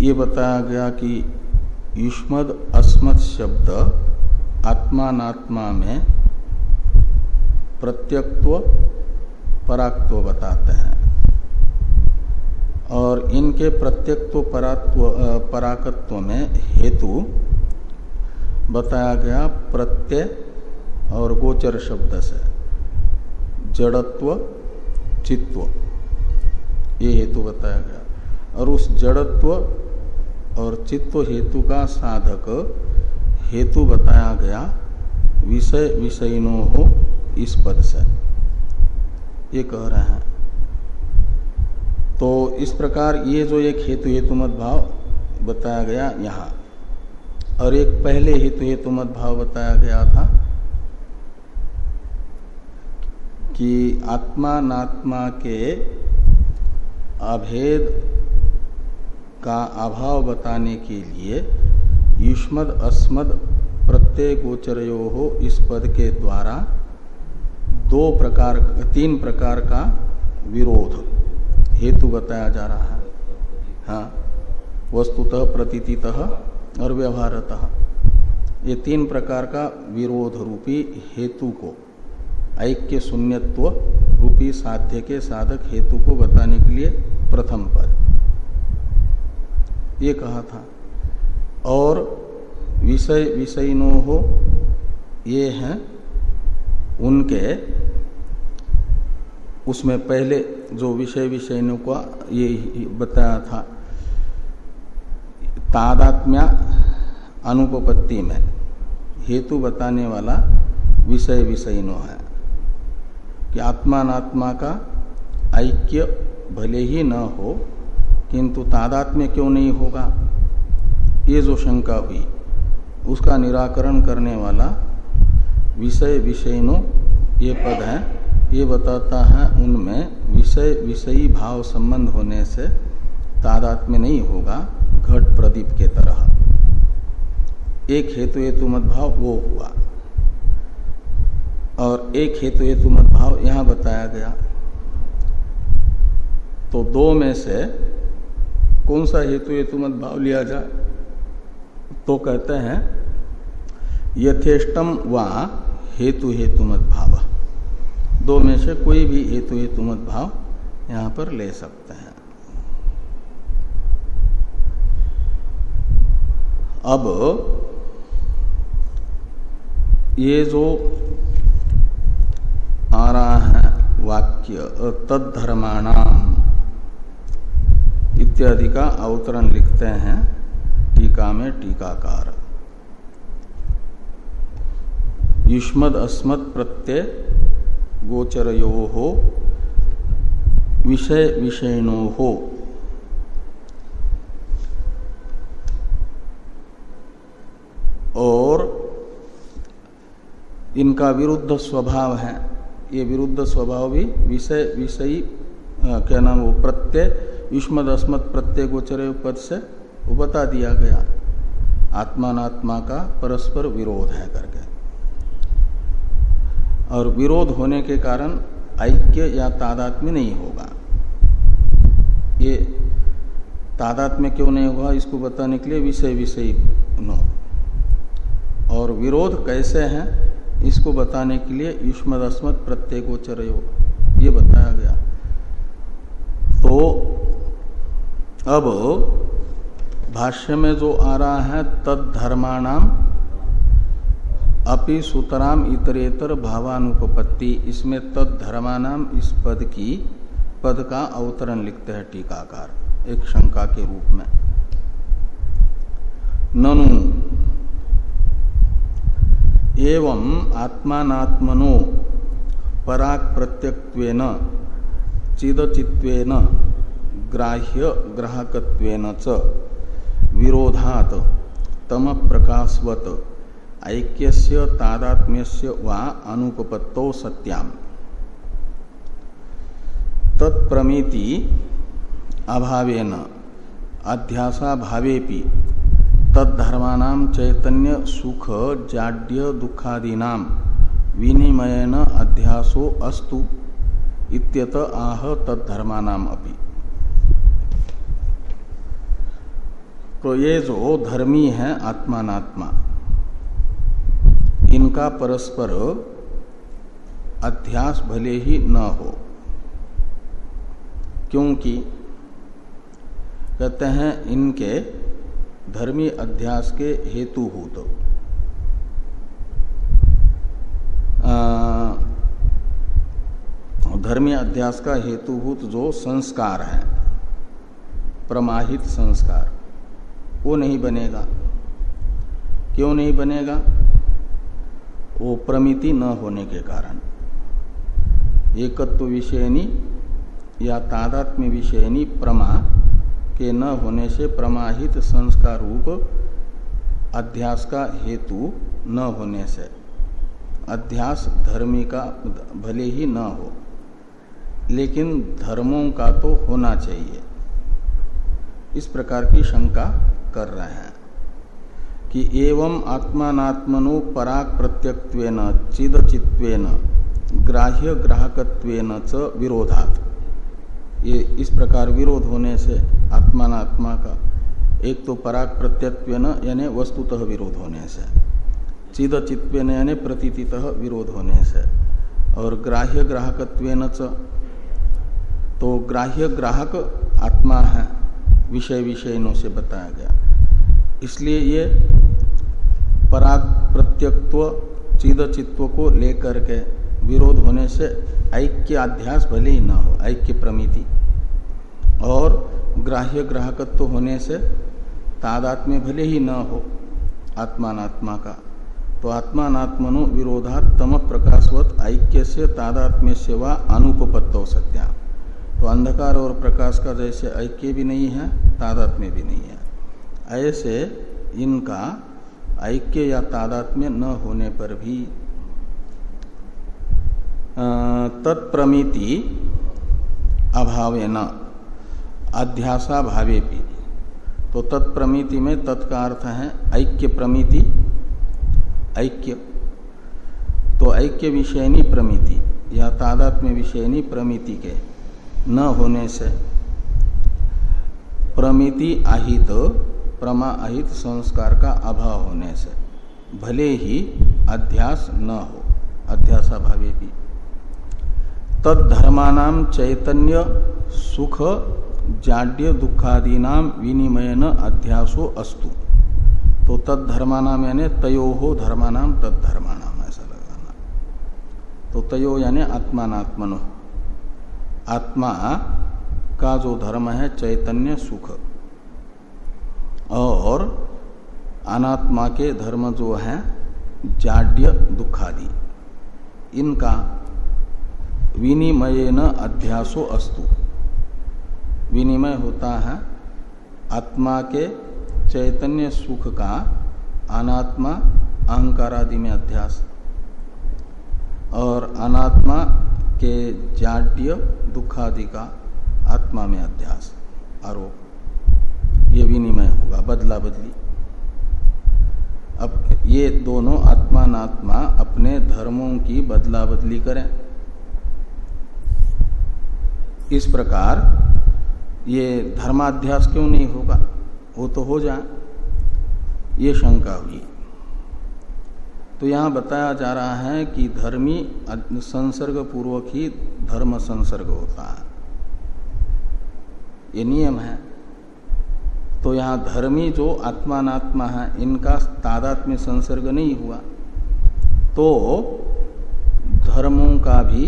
Speaker 1: ये बताया गया कि युष्मद अस्मत् शब्द आत्मात्मा में प्रत्यक्त्व, पराक्त्व बताते हैं। और इनके प्रत्यक्त्व परात्व पराकत्व में हेतु बताया गया प्रत्यय और गोचर शब्द से। जड़त्व, चित्व, ये हेतु बताया गया। और उस जड़त्व और चित्व हेतु का साधक हेतु बताया गया विषय, विषयनो हो इस पद से। ये कह रहे हैं। तो इस प्रकार ये जो एक हेतु हेतु मत भाव बताया गया यहाँ, और एक पहले हेतु हेतु भाव बताया गया था कि आत्मा नात्मा के अभेद का अभाव बताने के लिए युष्मद अस्मद प्रत्यय गोचरयो हो इस पद के द्वारा दो प्रकार, तीन प्रकार का विरोध हेतु बताया जा रहा है। हाँ वस्तुतः, प्रतीतितः और व्यवहारतः। ये तीन प्रकार का विरोध रूपी हेतु को, ऐक्य शून्यत्व रूपी साध्य के साधक हेतु को बताने के लिए प्रथम पद ये कहा था। और विषय, विषयनो हो, ये हैं उनके उसमें पहले जो विषय विषयनों का ये बताया था, तादात्म्या अनुपपत्ति में हेतु बताने वाला विषय विषयनो है कि आत्मात्मा का ऐक्य भले ही न हो, किंतु तादात्म्य क्यों नहीं होगा? ये जो शंका हुई, उसका निराकरण करने वाला विषय विषयनो ये पद है। ये बताता है उनमें विषय, विषयी भाव संबंध होने से तादात्म्य नहीं होगा, घट प्रदीप के तरह। एक हेतु हेतु मत भाव वो हुआ। और एक हेतु हेतु मत भाव यहाँ बताया गया। तो दो में से कौन सा हेतु हेतु मत भाव लिया जाए तो कहते हैं, यथेष्टम व हेतु हेतु मत भाव दो में से कोई भी हेतु हेतु मत भाव यहाँ पर ले सकते हैं। अब ये जो आ रहा है वाक्य, तद्धर्माणाम इत्यादि का अवतरण लिखते हैं, टीका में टीकाकार। युष्मद अस्मद प्रत्यय गोचरयो हो विषय विषयणो। हो और इनका विरुद्ध स्वभाव है। ये विरुद्ध स्वभाव भी विषय विषयी क्या नाम वो प्रत्यय, युष्मद अस्मद प्रत्यय गोचर पद से वो बता दिया गया। आत्मात्मा का परस्पर विरोध है करके। और विरोध होने के कारण ऐक्य या तादात्म्य नहीं होगा। ये तादात्म्य क्यों नहीं होगा, इसको बताने के लिए विषय विषय नो। और विरोध कैसे है, इसको बताने के लिए युष्मद अस्मद प्रत्यय गोचर ये बताया गया। तो अब भाष्य में जो आ रहा है, तद धर्माणाम अपि सुतराम इतरेतर भावानुपपत्ति। इसमें तद धर्मानाम इस पद की, पद का अवतरण लिखते हैं टीकाकार, एक शंका के रूप में। ननु, एवं आत्मात्मनो पराक प्रत्यक्वेन चिदचित्वेन ग्राह्य ग्राहकत्वेन च विरोधात तम प्रकाशवत ऐक्यस्य तादात्म्यस्य वा अनुपपत्तो सत्याम। तत्प्रमिति अभावेन अध्यासाभावेपि तद्धर्मानाम चैतन्य सुख, जाड्य दुखादीना विनिमयन अध्यासो अस्तु इत्यत आह तद्धर्मानाम अपि। तो ये जो धर्मी है आत्मात्मा इनका परस्पर अध्यास भले ही न हो, क्योंकि कहते हैं इनके धर्मी अध्यास के हेतुभूत। धर्मी अध्यास का हेतुभूत जो संस्कार है, प्रमाहित संस्कार, वो नहीं बनेगा। क्यों नहीं बनेगा? वो प्रमिति न होने के कारण। एकत्व विषयनी या तादात्म्य विषयनी प्रमा के न होने से प्रमाहित संस्कार रूप अध्यास का हेतु न होने से। अध्यास धर्मी का भले ही न हो, लेकिन धर्मों का तो होना चाहिए। इस प्रकार की शंका कर रहे हैं। कि एवं आत्मात्मनो पराग प्रत्यक्वेन चिदचित्वेन ग्राह्य ग्राहकत्वेन च विरोधात। ये इस प्रकार विरोध होने से आत्मात्मा का एक तो पराग प्रत्यत्वेन यानी वस्तुतः विरोध होने से चिद चित्वेन यानी प्रतीतितः विरोध होने से, और ग्राह्य ग्राहकत्वेन च। तो ग्राह्य ग्राहक आत्मा है, विषय विषयनों से बताया गया। इसलिए ये पराग प्रत्यक्त्व चिद चित्व को लेकर के विरोध होने से ऐक्य अध्यास भले ही न हो, ऐक्य प्रमिति। और ग्राह्य ग्राहकत्व होने से तादात्म्य भले ही न हो आत्मात्मा का तो आत्मात्मनो विरोधात तम प्रकाशवत ऐक्य से तादात्म्य सेवा अनुपत्तो सत्या। तो अंधकार और प्रकाश का जैसे ऐक्य भी नहीं है, तादात्म्य भी नहीं है। ऐसे इनका ऐक्य या तादात्म्य न होने पर भी तत्प्रमिति अभावेन अध्यासा भावे भी तो तत्प्रमिति में तत्का अर्थ है ऐक्य प्रमिति, ऐक्य। तो ऐक्य विषयनी प्रमिति या तादात्म्य विषयनी प्रमिति के न होने से प्रमिति आहित प्रमा अहित संस्कार का अभाव होने से भले ही अध्यास न हो, अध्यासाभावे भी। तद्धर्मान चैतन्य सुख जाड्य दुखादीना विनिमयन अध्यासो अस्तु। तो तद्धर्मानाम यानी तयो हो धर्मानाम तद्धर्मानाम ऐसा लगाना। तो तयो यानी आत्मात्मनो आत्मा का जो धर्म है, चैतन्य सुख। और अनात्मा के धर्म जो है, जाड्य दुखादि। इनका विनिमय न अध्यासो अस्तु। विनिमय होता है आत्मा के चैतन्य सुख का अनात्मा अहंकार आदि में अध्यास। और अनात्मा के जाड्य दुखादि का आत्मा में अध्यास। आरोप। ये विनिमय होगा, बदला बदली। अब ये दोनों आत्मात्मा अपने धर्मों की बदला बदली करें। इस प्रकार ये धर्माध्यास क्यों नहीं होगा? वो तो हो जाए। ये शंका हुई। तो यहाँ बताया जा रहा है कि धर्मी संसर्ग पूर्वक ही धर्म संसर्ग होता है। ये नियम है। तो यहाँ धर्मी जो आत्मात्मा है, इनका तादात्म्य संसर्ग नहीं हुआ। तो धर्मों का भी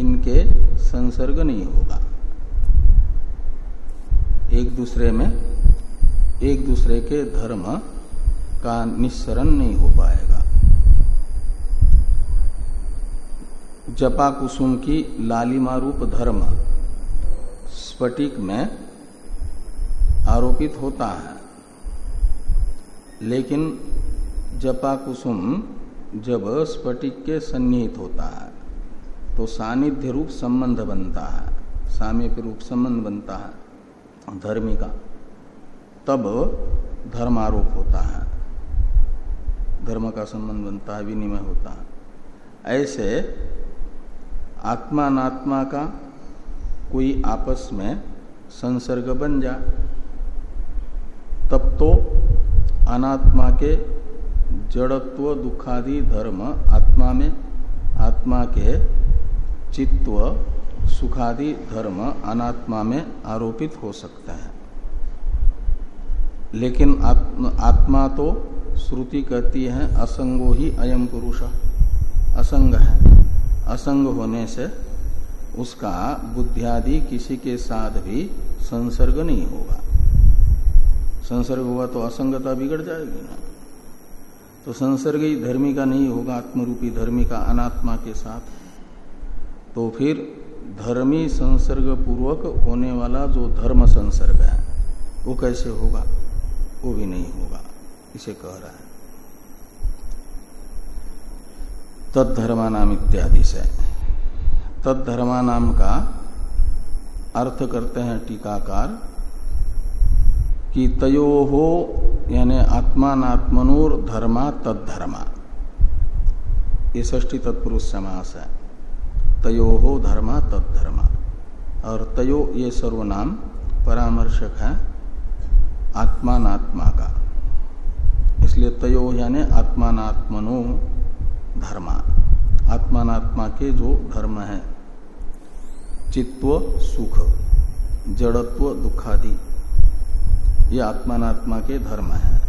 Speaker 1: इनके संसर्ग नहीं होगा। एक दूसरे में, एक दूसरे के धर्म का निस्सरण नहीं हो पाएगा। जपा कुसुम की लालिमा रूप धर्म, स्फटिक में आरोपित होता है। लेकिन जपा कुसुम जब स्फटिक के सन्निहित होता है तो सानिध्य रूप संबंध बनता है सामीप्य रूप संबंध बनता है, धर्मी का। तब धर्मारोप होता है। धर्म का संबंध बनता है, विनिमय होता है। ऐसे आत्मात्मा का कोई आपस में संसर्ग बन जा तब तो अनात्मा के जड़त्व, दुखादि, धर्म, आत्मा में, आत्मा के चित्व, सुखादि, धर्म, अनात्मा में आरोपित हो सकता है। लेकिन आत्मा तो श्रुति कहती है, असंगो ही अयम पुरुष। असंग है। असंग होने से उसका बुद्धियादि किसी के साथ भी संसर्ग नहीं होगा। संसर्ग हुआ तो असंगता बिगड़ जाएगी ना। तो संसर्ग ही धर्मी का नहीं होगा, आत्मरूपी धर्मी का, अनात्मा के साथ। तो फिर धर्मी संसर्ग पूर्वक होने वाला जो धर्म संसर्ग है, वो कैसे होगा? वो भी नहीं होगा, इसे कह रहा है। तत्धर्मानाम इत्यादि से तत्धर्मानाम का अर्थ करते हैं टीकाकार। कि तयो हो, यानी आत्मात्मनोर धर्मा तत्धर्मा ये ष्टी तत्पुरुष समास है। तयो हो धर्मा तत्धर्मा और तयो ये सर्वनाम परामर्शक है आत्मात्मा का। इसलिए तयो यानी आत्मात्मनो धर्मा। आत्मात्मा के जो धर्म है चित्व सुख, जड़त्व, दुखादि। ये आत्मात्मा के धर्म है।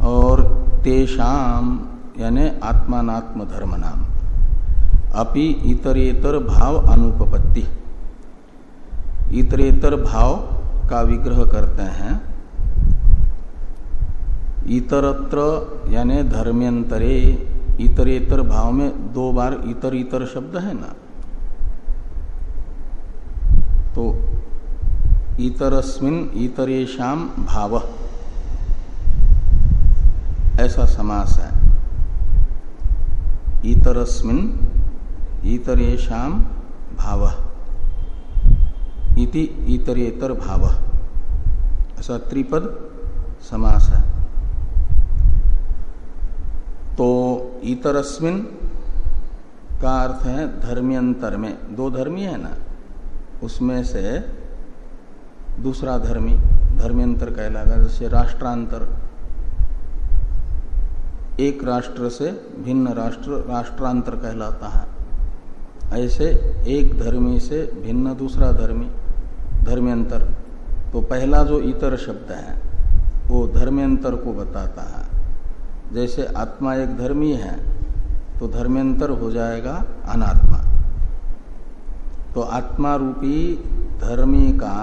Speaker 1: और तेषाम यानी आत्मात्म धर्म नाम। अपि इतरेतर भाव अनुपपत्ति। इतरेतर भाव का विग्रह करते हैं। इतरत्र, यानी धर्म्यंतरे, इतरेतर भाव में दो बार इतर इतर शब्द है ना? तो इतरस्मिन इतरेशम भाव। ऐसा समास है। इतरस्मिन इतरेशम भाव। इति इतरेतर भाव। ऐसा त्रिपद समास है। तो इतरस्मिन का अर्थ है धर्मियंतर में। दो धर्मी है ना, उसमें से दूसरा धर्मी धर्मियंतर कहलागा, जैसे राष्ट्रांतर। एक राष्ट्र से भिन्न राष्ट्र, राष्ट्रांतर कहलाता है। ऐसे एक धर्मी से भिन्न दूसरा धर्मी धर्मियंतर तो पहला जो इतर शब्द है, वो धर्मियंतर को बताता है। जैसे आत्मा एक धर्मी है तो धर्मेंतर हो जाएगा अनात्मा। तो आत्मा रूपी धर्मी का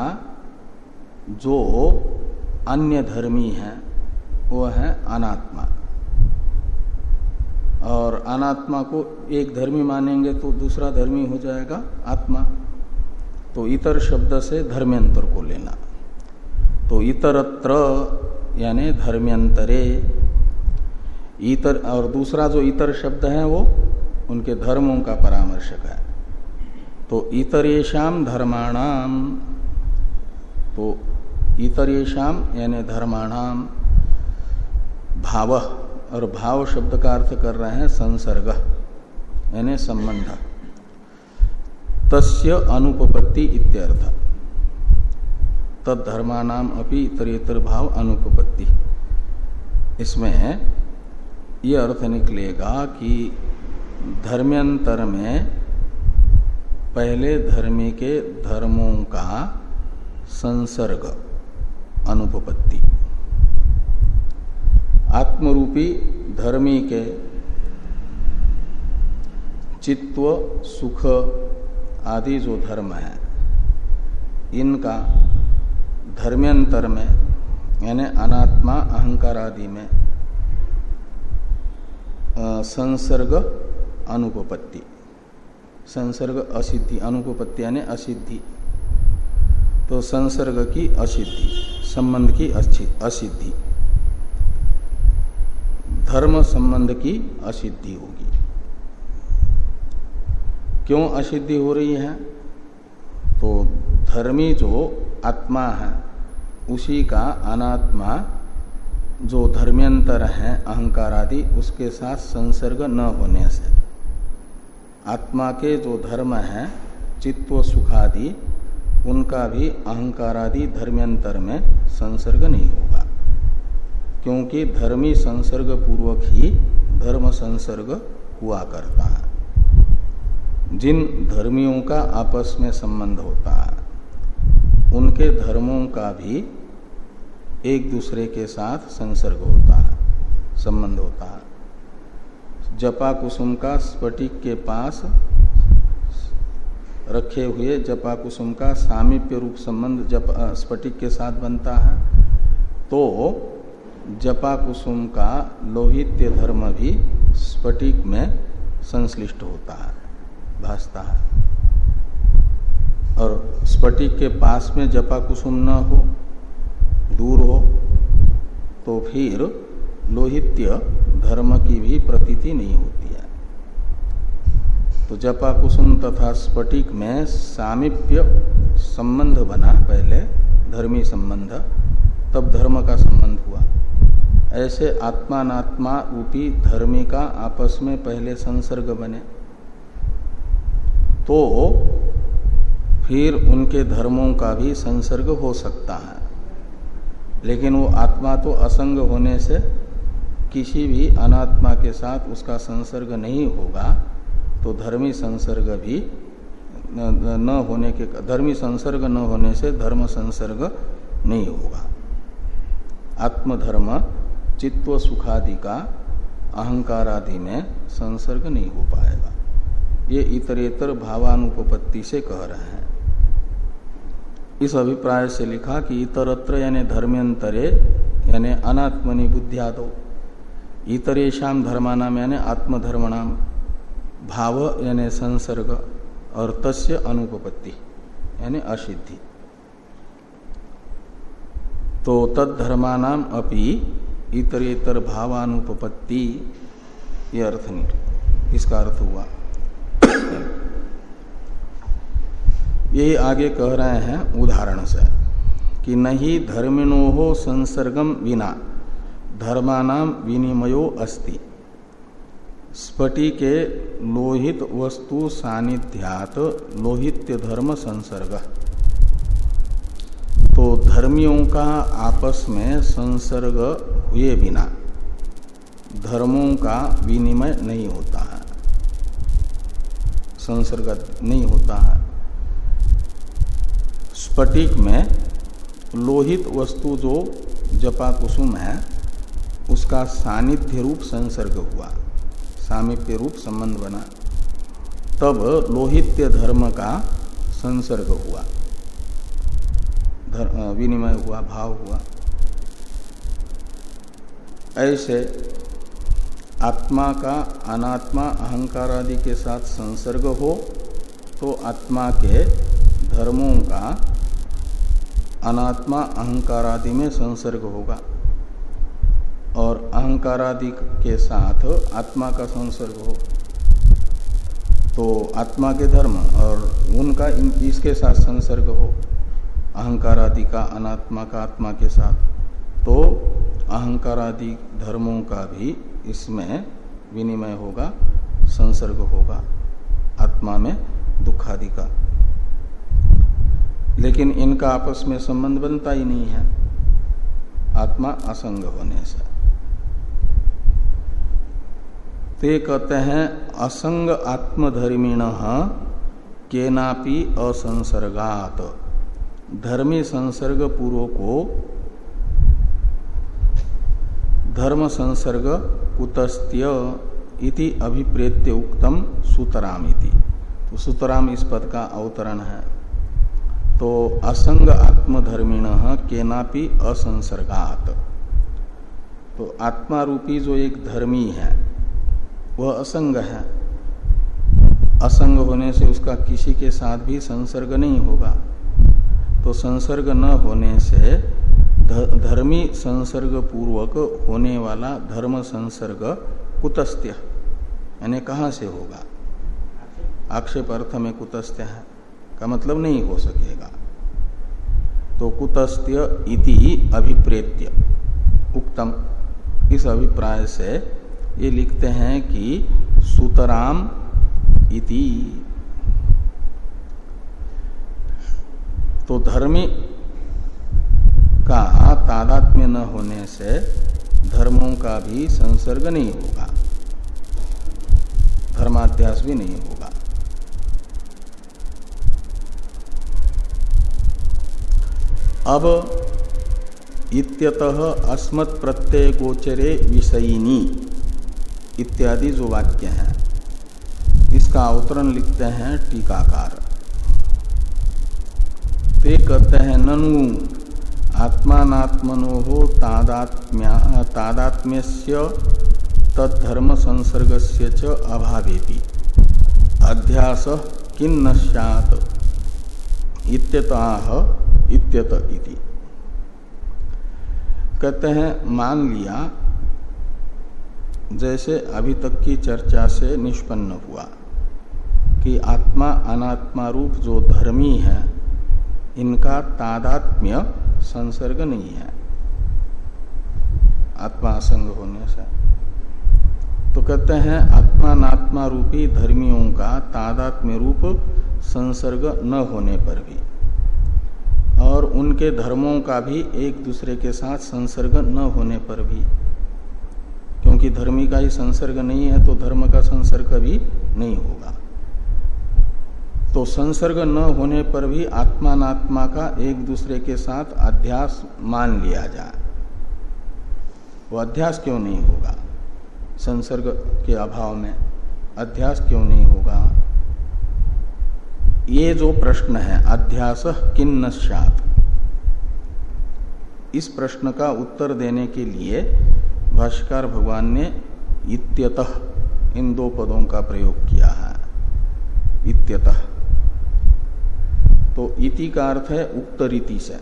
Speaker 1: जो अन्य धर्मी है, वो है अनात्मा। और अनात्मा को एक धर्मी मानेंगे तो दूसरा धर्मी हो जाएगा आत्मा। तो इतर शब्द से धर्मेंतर को लेना। तो इतरत्र यानी धर्म्यंतरे। इतर और दूसरा जो इतर शब्द है वो, उनके धर्मों का परामर्शक है। तो इतरेशम धर्माणाम तो इतरेशम यानी धर्माणाम भाव और भाव शब्द का अर्थ कर रहे हैं संसर्ग, यानी संबंध। तस्य अनुपपत्ति इत्यर्थ। तत्धर्मानाम अपनी इतरेतर भाव अनुपपत्ति। इसमें ये अर्थ निकलेगा कि धर्मांतर में पहले धर्मी के धर्मों का संसर्ग अनुपपत्ति। आत्मरूपी धर्मी के चित्व, सुख आदि जो धर्म है, इनका धर्मांतर में, यानी अनात्मा, अहंकार आदि में संसर्ग अनुपपत्ति। संसर्ग असिद्धि, अनुपपत्ति यानी असिद्धि। तो संसर्ग की असिद्धि, संबंध की असिद्धि धर्म संबंध की असिद्धि होगी। क्यों असिद्धि हो रही है? तो धर्मी जो आत्मा है, उसी का अनात्मा जो धर्म्यंतर है, अहंकार आदि, उसके साथ संसर्ग न होने से। आत्मा के जो धर्म है चित्व सुखादि उनका भी अहंकार आदि धर्म्यंतर में संसर्ग नहीं होगा। क्योंकि धर्मी संसर्ग पूर्वक ही धर्म संसर्ग हुआ करता है। जिन धर्मियों का आपस में संबंध होता है, उनके धर्मों का भी एक दूसरे के साथ संसर्ग होता है, संबंध होता है। जपा कुसुम का स्फटिक के पास रखे हुए जपा कुसुम का सामीप्य रूप संबंध जप स्फटिक के साथ बनता है। तो जपा कुसुम का लोहित्य धर्म भी स्फटिक में संश्लिष्ट होता है, भासता है। और स्फटिक के पास में जपा कुसुम न हो, दूर हो तो फिर लोहित्य धर्म की भी प्रतीति नहीं होती है। तो जपा कुसुम तथा स्फटिक में सामिप्य संबंध बना पहले, धर्मी संबंध, तब धर्म का संबंध हुआ। ऐसे आत्मात्मा रूपी धर्मी का आपस में पहले संसर्ग बने। तो फिर उनके धर्मों का भी संसर्ग हो सकता है। लेकिन वो आत्मा तो असंग होने से किसी भी अनात्मा के साथ उसका संसर्ग नहीं होगा। तो धर्मी संसर्ग भी न होने के, धर्मी संसर्ग न होने से धर्म संसर्ग नहीं होगा। आत्मधर्म, चित्व सुखादि का अहंकार आदि में संसर्ग नहीं हो पाएगा। ये इतरेतर भावानुपपत्ति से कह रहे हैं। इस अभिप्राय से लिखा कि इतरत्र यानी धर्म्यंतरे, यानी अनात्मनि बुद्धियादो। इतरेशा धर्मानाम यानी आत्मधर्मणाम भाव यानी संसर्ग और तस्य अनुपपत्ति यानी असिद्धि। तो तद्धर्मानाम अपि इतरेतर भावानुपपत्ति, ये अर्थ नहीं। इसका अर्थ हुआ। यही आगे कह रहे हैं उदाहरण से कि नहीं धर्मिणो संसर्गम विना धर्मानाम विनिमयो अस्ति। स्फटी के लोहित वस्तु सानिध्यात लोहित्य धर्म संसर्ग। तो धर्मियों का आपस में संसर्ग हुए बिना धर्मों का विनिमय नहीं होता है। संसर्ग नहीं होता है। स्फटिक में लोहित वस्तु जो जपा कुसुम है, उसका सानिध्य रूप संसर्ग हुआ। सामिप्य रूप संबंध बना। तब लोहित्य धर्म का संसर्ग हुआ। विनिमय हुआ, भाव हुआ। ऐसे आत्मा का अनात्मा, अहंकार आदि के साथ संसर्ग हो तो आत्मा के धर्मों का अनात्मा, अहंकार आदि में संसर्ग होगा। और अहंकार आदि के साथ आत्मा का संसर्ग हो। तो आत्मा के धर्म और उनका इसके साथ संसर्ग हो अहंकार आदि का, अनात्मा का, आत्मा के साथ। तो अहंकार आदि धर्मों का भी इसमें विनिमय होगा, संसर्ग होगा, आत्मा में दुखादि का। लेकिन इनका आपस में संबंध बनता ही नहीं है। आत्मा असंग होने से। ते कहते हैं, असंग आत्मधर्मिण केनापि असंसर्गात। धर्मी संसर्ग पूर्व को, धर्म संसर्ग कुतस्त्य इति अभिप्रेत्य उक्तम सुतराम तो सुतराम इस पद का अवतरण है। तो असंग आत्मधर्मिण केनापि असंसर्गात। तो आत्मा रूपी जो एक धर्मी है वह असंग है। असंग होने से उसका किसी के साथ भी संसर्ग नहीं होगा। तो संसर्ग न होने से धर्मी संसर्ग पूर्वक होने वाला धर्म संसर्ग कुतस्त्य यानी कहाँ से होगा? आक्षेप अर्थ में कुतस्त्य है, का मतलब नहीं हो सकेगा। तो कुतस्त्य इति अभिप्रेत्य, उक्तम। इस अभिप्राय से ये लिखते हैं कि सुतराम इति। तो धर्मी का तादात्म्य न होने से धर्मों का भी संसर्ग नहीं होगा। धर्माध्यास भी नहीं होगा। अब इत्यतः अस्मत् प्रत्यय गोचरे विषयिनी। इत्यादि जो वाक्य हैं, इसका अवतरण लिखते हैं टीकाकार। ते कहते हैं, ननु आत्मात्मनो हो तादात्म्य तादात्म्य तद्धर्म संसर्ग से च अभावेति। अध्यास किन्न सैत इत्यतः इत्यत इति। कहते हैं, मान लिया जैसे अभी तक की चर्चा से निष्पन्न हुआ कि आत्मा अनात्मा रूप जो धर्मी है, इनका तादात्म्य संसर्ग नहीं है। आत्मा असंग होने से। तो कहते हैं आत्मात्मा रूपी धर्मियों का तादात्म्य रूप संसर्ग न होने पर भी। और उनके धर्मों का भी एक दूसरे के साथ संसर्ग न होने पर भी। क्योंकि धर्मी का ही संसर्ग नहीं है तो धर्म का संसर्ग भी नहीं होगा। तो संसर्ग न होने पर भी आत्मात्मा का एक दूसरे के साथ अध्यास मान लिया जाए। वो अध्यास क्यों नहीं होगा? संसर्ग के अभाव में अध्यास क्यों नहीं होगा? ये जो प्रश्न है, अध्यास किन्न इस प्रश्न का उत्तर देने के लिए भाष्कर भगवान ने इत्यतः इन दो पदों का प्रयोग किया है। इत्यतः। तो इति का अर्थ है उक्त रीति से।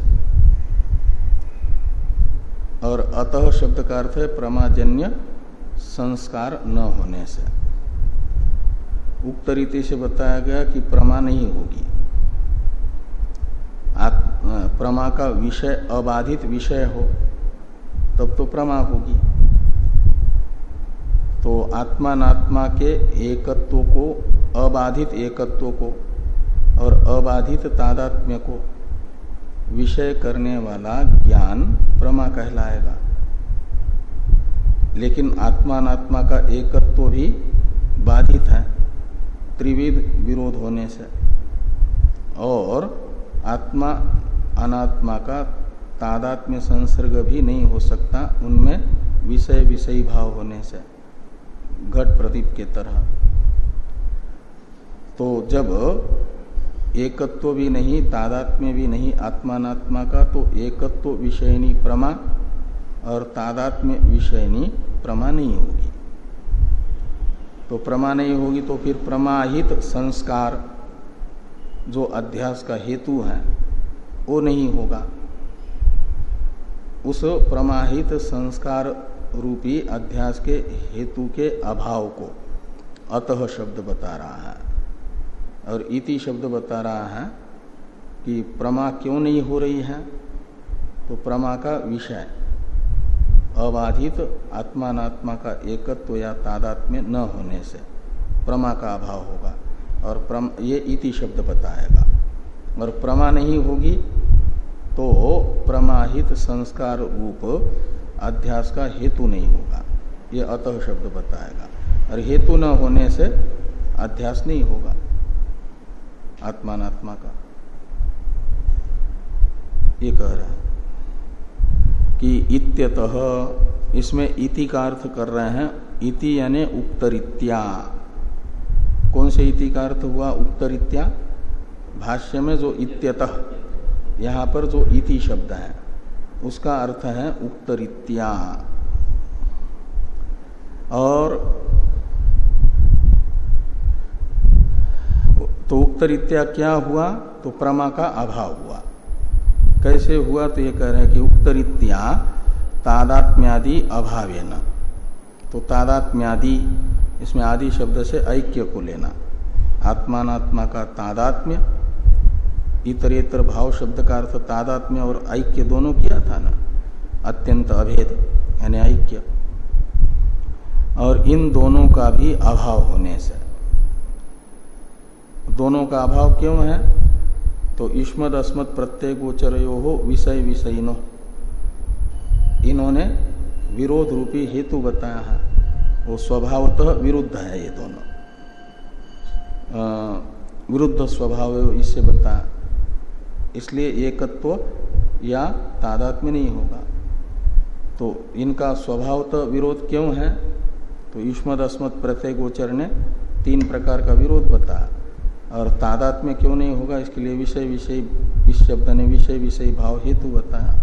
Speaker 1: और अतः शब्द का अर्थ है प्रमाजन्य संस्कार न होने से। उक्त रीति से बताया गया कि प्रमा नहीं होगी। प्रमा का विषय अबाधित विषय हो, तब तो प्रमा होगी। तो आत्मात्मा के एकत्व को, अबाधित एकत्व को और अबाधित तादात्म्य को विषय करने वाला ज्ञान प्रमा कहलाएगा। लेकिन आत्मात्मा का एकत्व भी बाधित है, त्रिविध विरोध होने से। और आत्मा अनात्मा का तादात्म्य संसर्ग भी नहीं हो सकता उनमें विषय विषयी भाव होने से। घट प्रदीप के तरह। तो जब एकत्व भी नहीं, तादात्म्य भी नहीं आत्मात्मा का तो एकत्व विषयनी प्रमा और तादात्म्य विषयनी प्रमा नहीं होगी। तो प्रमा नहीं होगी तो फिर प्रमाहित संस्कार जो अध्यास का हेतु है, वो नहीं होगा। उस प्रमाहित संस्कार रूपी अध्यास के हेतु के अभाव को अतः शब्द बता रहा है। और इति शब्द बता रहा है कि प्रमा क्यों नहीं हो रही है? तो प्रमा का विषय, अबाधित आत्मात्मा का एकत्व या तादात्म्य न होने से प्रमा का अभाव होगा। और प्रम, ये इति शब्द बताएगा। और प्रमा नहीं होगी तो प्रमाहित संस्कार रूप अध्यास का हेतु नहीं होगा। ये अतः शब्द बताएगा। और हेतु न होने से अध्यास नहीं होगा। आत्मात्मा का। ये कह रहे हैं कि इत्यतः इसमें इति का अर्थ कर रहे हैं, इति यानी उक्तरित्या। कौन से इति का अर्थ हुआ? उक्तरित्या। भाष्य में जो इत्यतः, यहाँ पर जो इति शब्द है। उसका अर्थ है उत्तरित्या। और तो उत्तरित्या क्या हुआ? तो प्रमा का अभाव हुआ। कैसे हुआ? तो ये कह रहे हैं कि उत्तरित्या तादात्म्यादि अभावे न तो तादात्म्यादि, इसमें आदि शब्द से ऐक्य को लेना। आत्मात्मा का तादात्म्य इतरेतर भाव शब्द का अर्थ तादात्म्य और ऐक्य दोनों किया था ना? अत्यंत अभेद, यानी ऐक्य। और इन दोनों का भी अभाव होने से। दोनों का अभाव क्यों है? तो ईष्मद अस्मद प्रत्यय गोचर हो, विषय विषयिनो इन्होंने विरोध रूपी हेतु बताया है। वो स्वभावतः विरुद्ध है ये दोनों। विरुद्ध स्वभाव इससे बताया इसलिए एकत्व या तादात्म्य नहीं होगा। तो इनका स्वभावतः विरोध क्यों है? तो युष्मद अस्मद प्रत्यय गोचर ने तीन प्रकार का विरोध बताया। और तादात्म्य क्यों नहीं होगा? इसके लिए विषय विषय इस शब्द ने विषय विषय, भाव, हेतु बताया।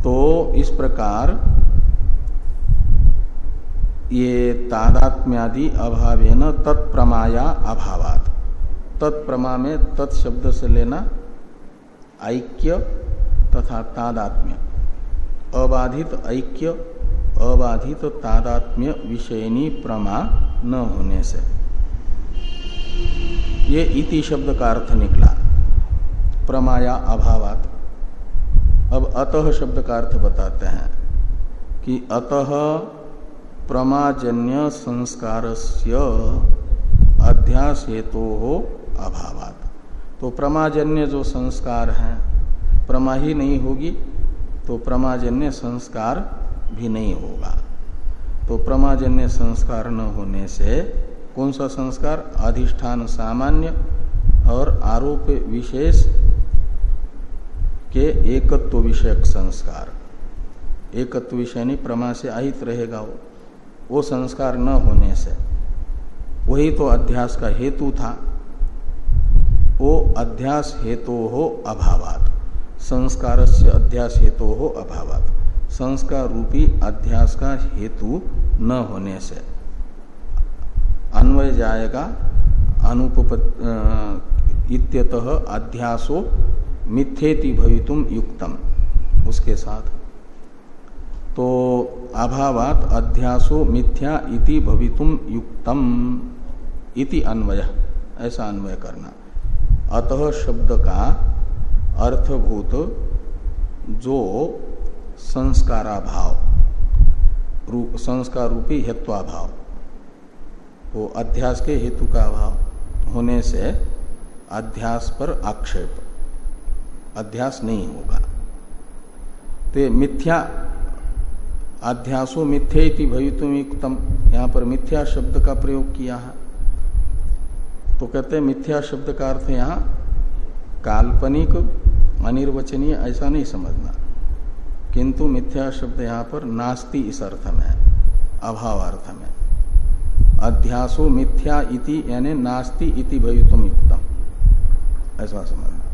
Speaker 1: तो इस प्रकार ये तादात्म्यादि अभावेन तत्प्रमाया अभावात। तत्प्रमा में तत्शब्द से लेना ऐक्य तथा तादात्म्य। अबाधित ऐक्य, अबाधित तादात्म्य विषयनी प्रमा न होने से। ये इति शब्द का अर्थ निकला। प्रमाया अभावात। अब अतः शब्द का अर्थ बताते हैं कि अतः प्रमाजन्य संस्कार से अध्यास हेतु अभावात। तो प्रमाजन्य जो संस्कार हैं, प्रमा ही नहीं होगी तो प्रमाजन्य संस्कार भी नहीं होगा। तो प्रमाजन्य संस्कार न होने से कौन सा संस्कार? अधिष्ठान सामान्य और आरोप विशेष के एकत्व विषयक संस्कार। एकत्व विषय नहीं, प्रमा से आहित रहेगा वो। वो संस्कार न होने से। वही तो अध्यास का हेतु था। अध्यास हेतु हो अभावात। संस्कार से अध्यास हेतु हो अभावात। संस्कार रूपी अध्यास का हेतु न होने से। अन्वय जाएगा अनुपत अध्यासो मिथ्येति भवितुम युक्तम। उसके साथ। तो अभावात अध्यासो मिथ्या इति भवितुम युक्तम इति अन्वय। ऐसा अन्वय करना। अतः शब्द का अर्थभूत जो संस्काराभाव रूप संस्कार रूपी हेत्वाभाव, वो अध्यास के हेतु का अभाव होने से अध्यास पर आक्षेप। अध्यास नहीं होगा। तो मिथ्या, अध्यासो मिथ्य भवितुम युक्तम यहाँ पर मिथ्या शब्द का प्रयोग किया है। तो कहते मिथ्या शब्द का अर्थ यहाँ, काल्पनिक, अनिर्वचनीय, ऐसा नहीं समझना। किंतु मिथ्या शब्द यहाँ पर नास्ति इस अर्थ में अभाव अर्थ में। अध्यासो मिथ्या इति, यानी नास्ति इति भवितुम युक्तम। ऐसा समझना।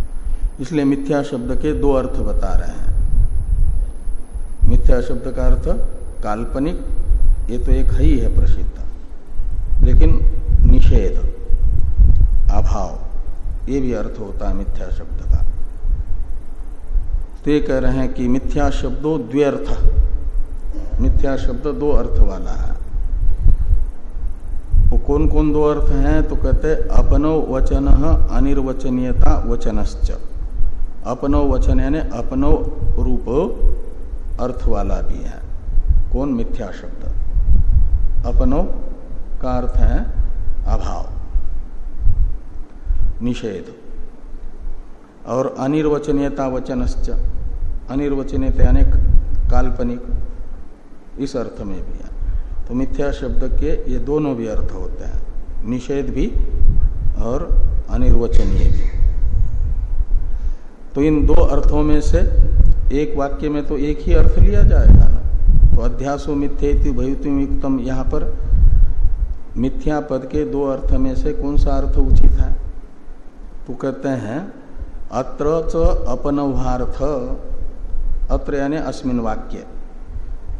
Speaker 1: इसलिए मिथ्या शब्द के दो अर्थ बता रहे हैं। मिथ्या शब्द का अर्थ काल्पनिक, ये तो एक ही है प्रसिद्ध। लेकिन निषेध। अभाव। ये भी अर्थ होता है मिथ्या शब्द का। तो ये कह रहे हैं कि मिथ्या शब्दों द्व्यर्थ। मिथ्या शब्द दो अर्थ वाला है। वो कौन कौन दो अर्थ हैं? तो कहते अपनो वचन अनिर्वचनीयता वचनश्च। अपनो वचन यानी अपनो रूप अर्थ वाला भी है। कौन मिथ्या शब्द? अपनो का अर्थ है अभाव। निषेध। और अनिर्वचनीयता वचनश्च अनिर्वचनीयता यानी काल्पनिक, इस अर्थ में भी है। तो मिथ्या शब्द के ये दोनों भी अर्थ होते हैं। निषेध भी और अनिर्वचनीय भी। तो इन दो अर्थों में से एक वाक्य में तो एक ही अर्थ लिया जाएगा ना? तो अध्यासो मिथ्येति भयुतिम यहाँ पर मिथ्या पद के दो अर्थ में से कौन सा अर्थ उचित है? तो कहते हैं, अत्र च अपनवार्थ अत्र यानी अस्मिन वाक्य।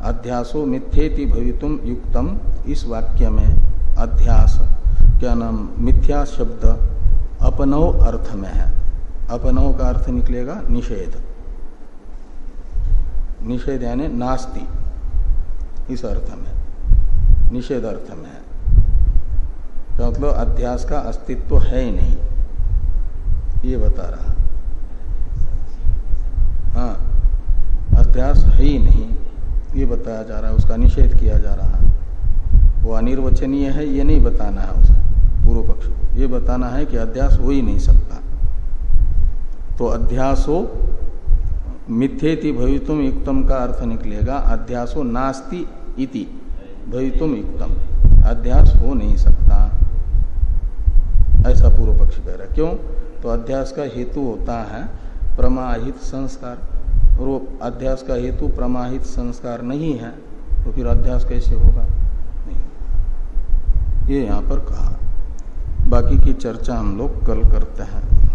Speaker 1: अध्यासो मिथ्येति भवितुम युक्तम इस वाक्य में। अध्यास, क्या नाम? मिथ्या शब्द अपनव अर्थ में है। अपनव का अर्थ निकलेगा निषेध। निषेध यानी नास्ति इस अर्थ में। निषेध अर्थ में है। मतलब? अध्यास का अस्तित्व है ही नहीं। ये बता रहा। हाँ अध्यास है ही नहीं, ये बताया जा रहा है, उसका निषेध किया जा रहा है। वो अनिर्वचनीय है, ये नहीं बताना है उसे, पूर्व पक्ष को। ये बताना है कि अध्यास हो ही नहीं सकता। तो अध्यासो मिथ्येति भवितुम युक्तम का अर्थ निकलेगा, अध्यासो नास्ति इति भवितुम युक्तम। अध्यास हो नहीं सकता। ऐसा पूर्व पक्ष कह रहा क्यों? तो अध्यास का हेतु होता है प्रमाहित संस्कार। और वो अध्यास का हेतु प्रमाहित संस्कार नहीं है तो फिर अध्यास कैसे होगा? नहीं। ये यहाँ पर कहा। बाकी की चर्चा हम लोग कल करते हैं।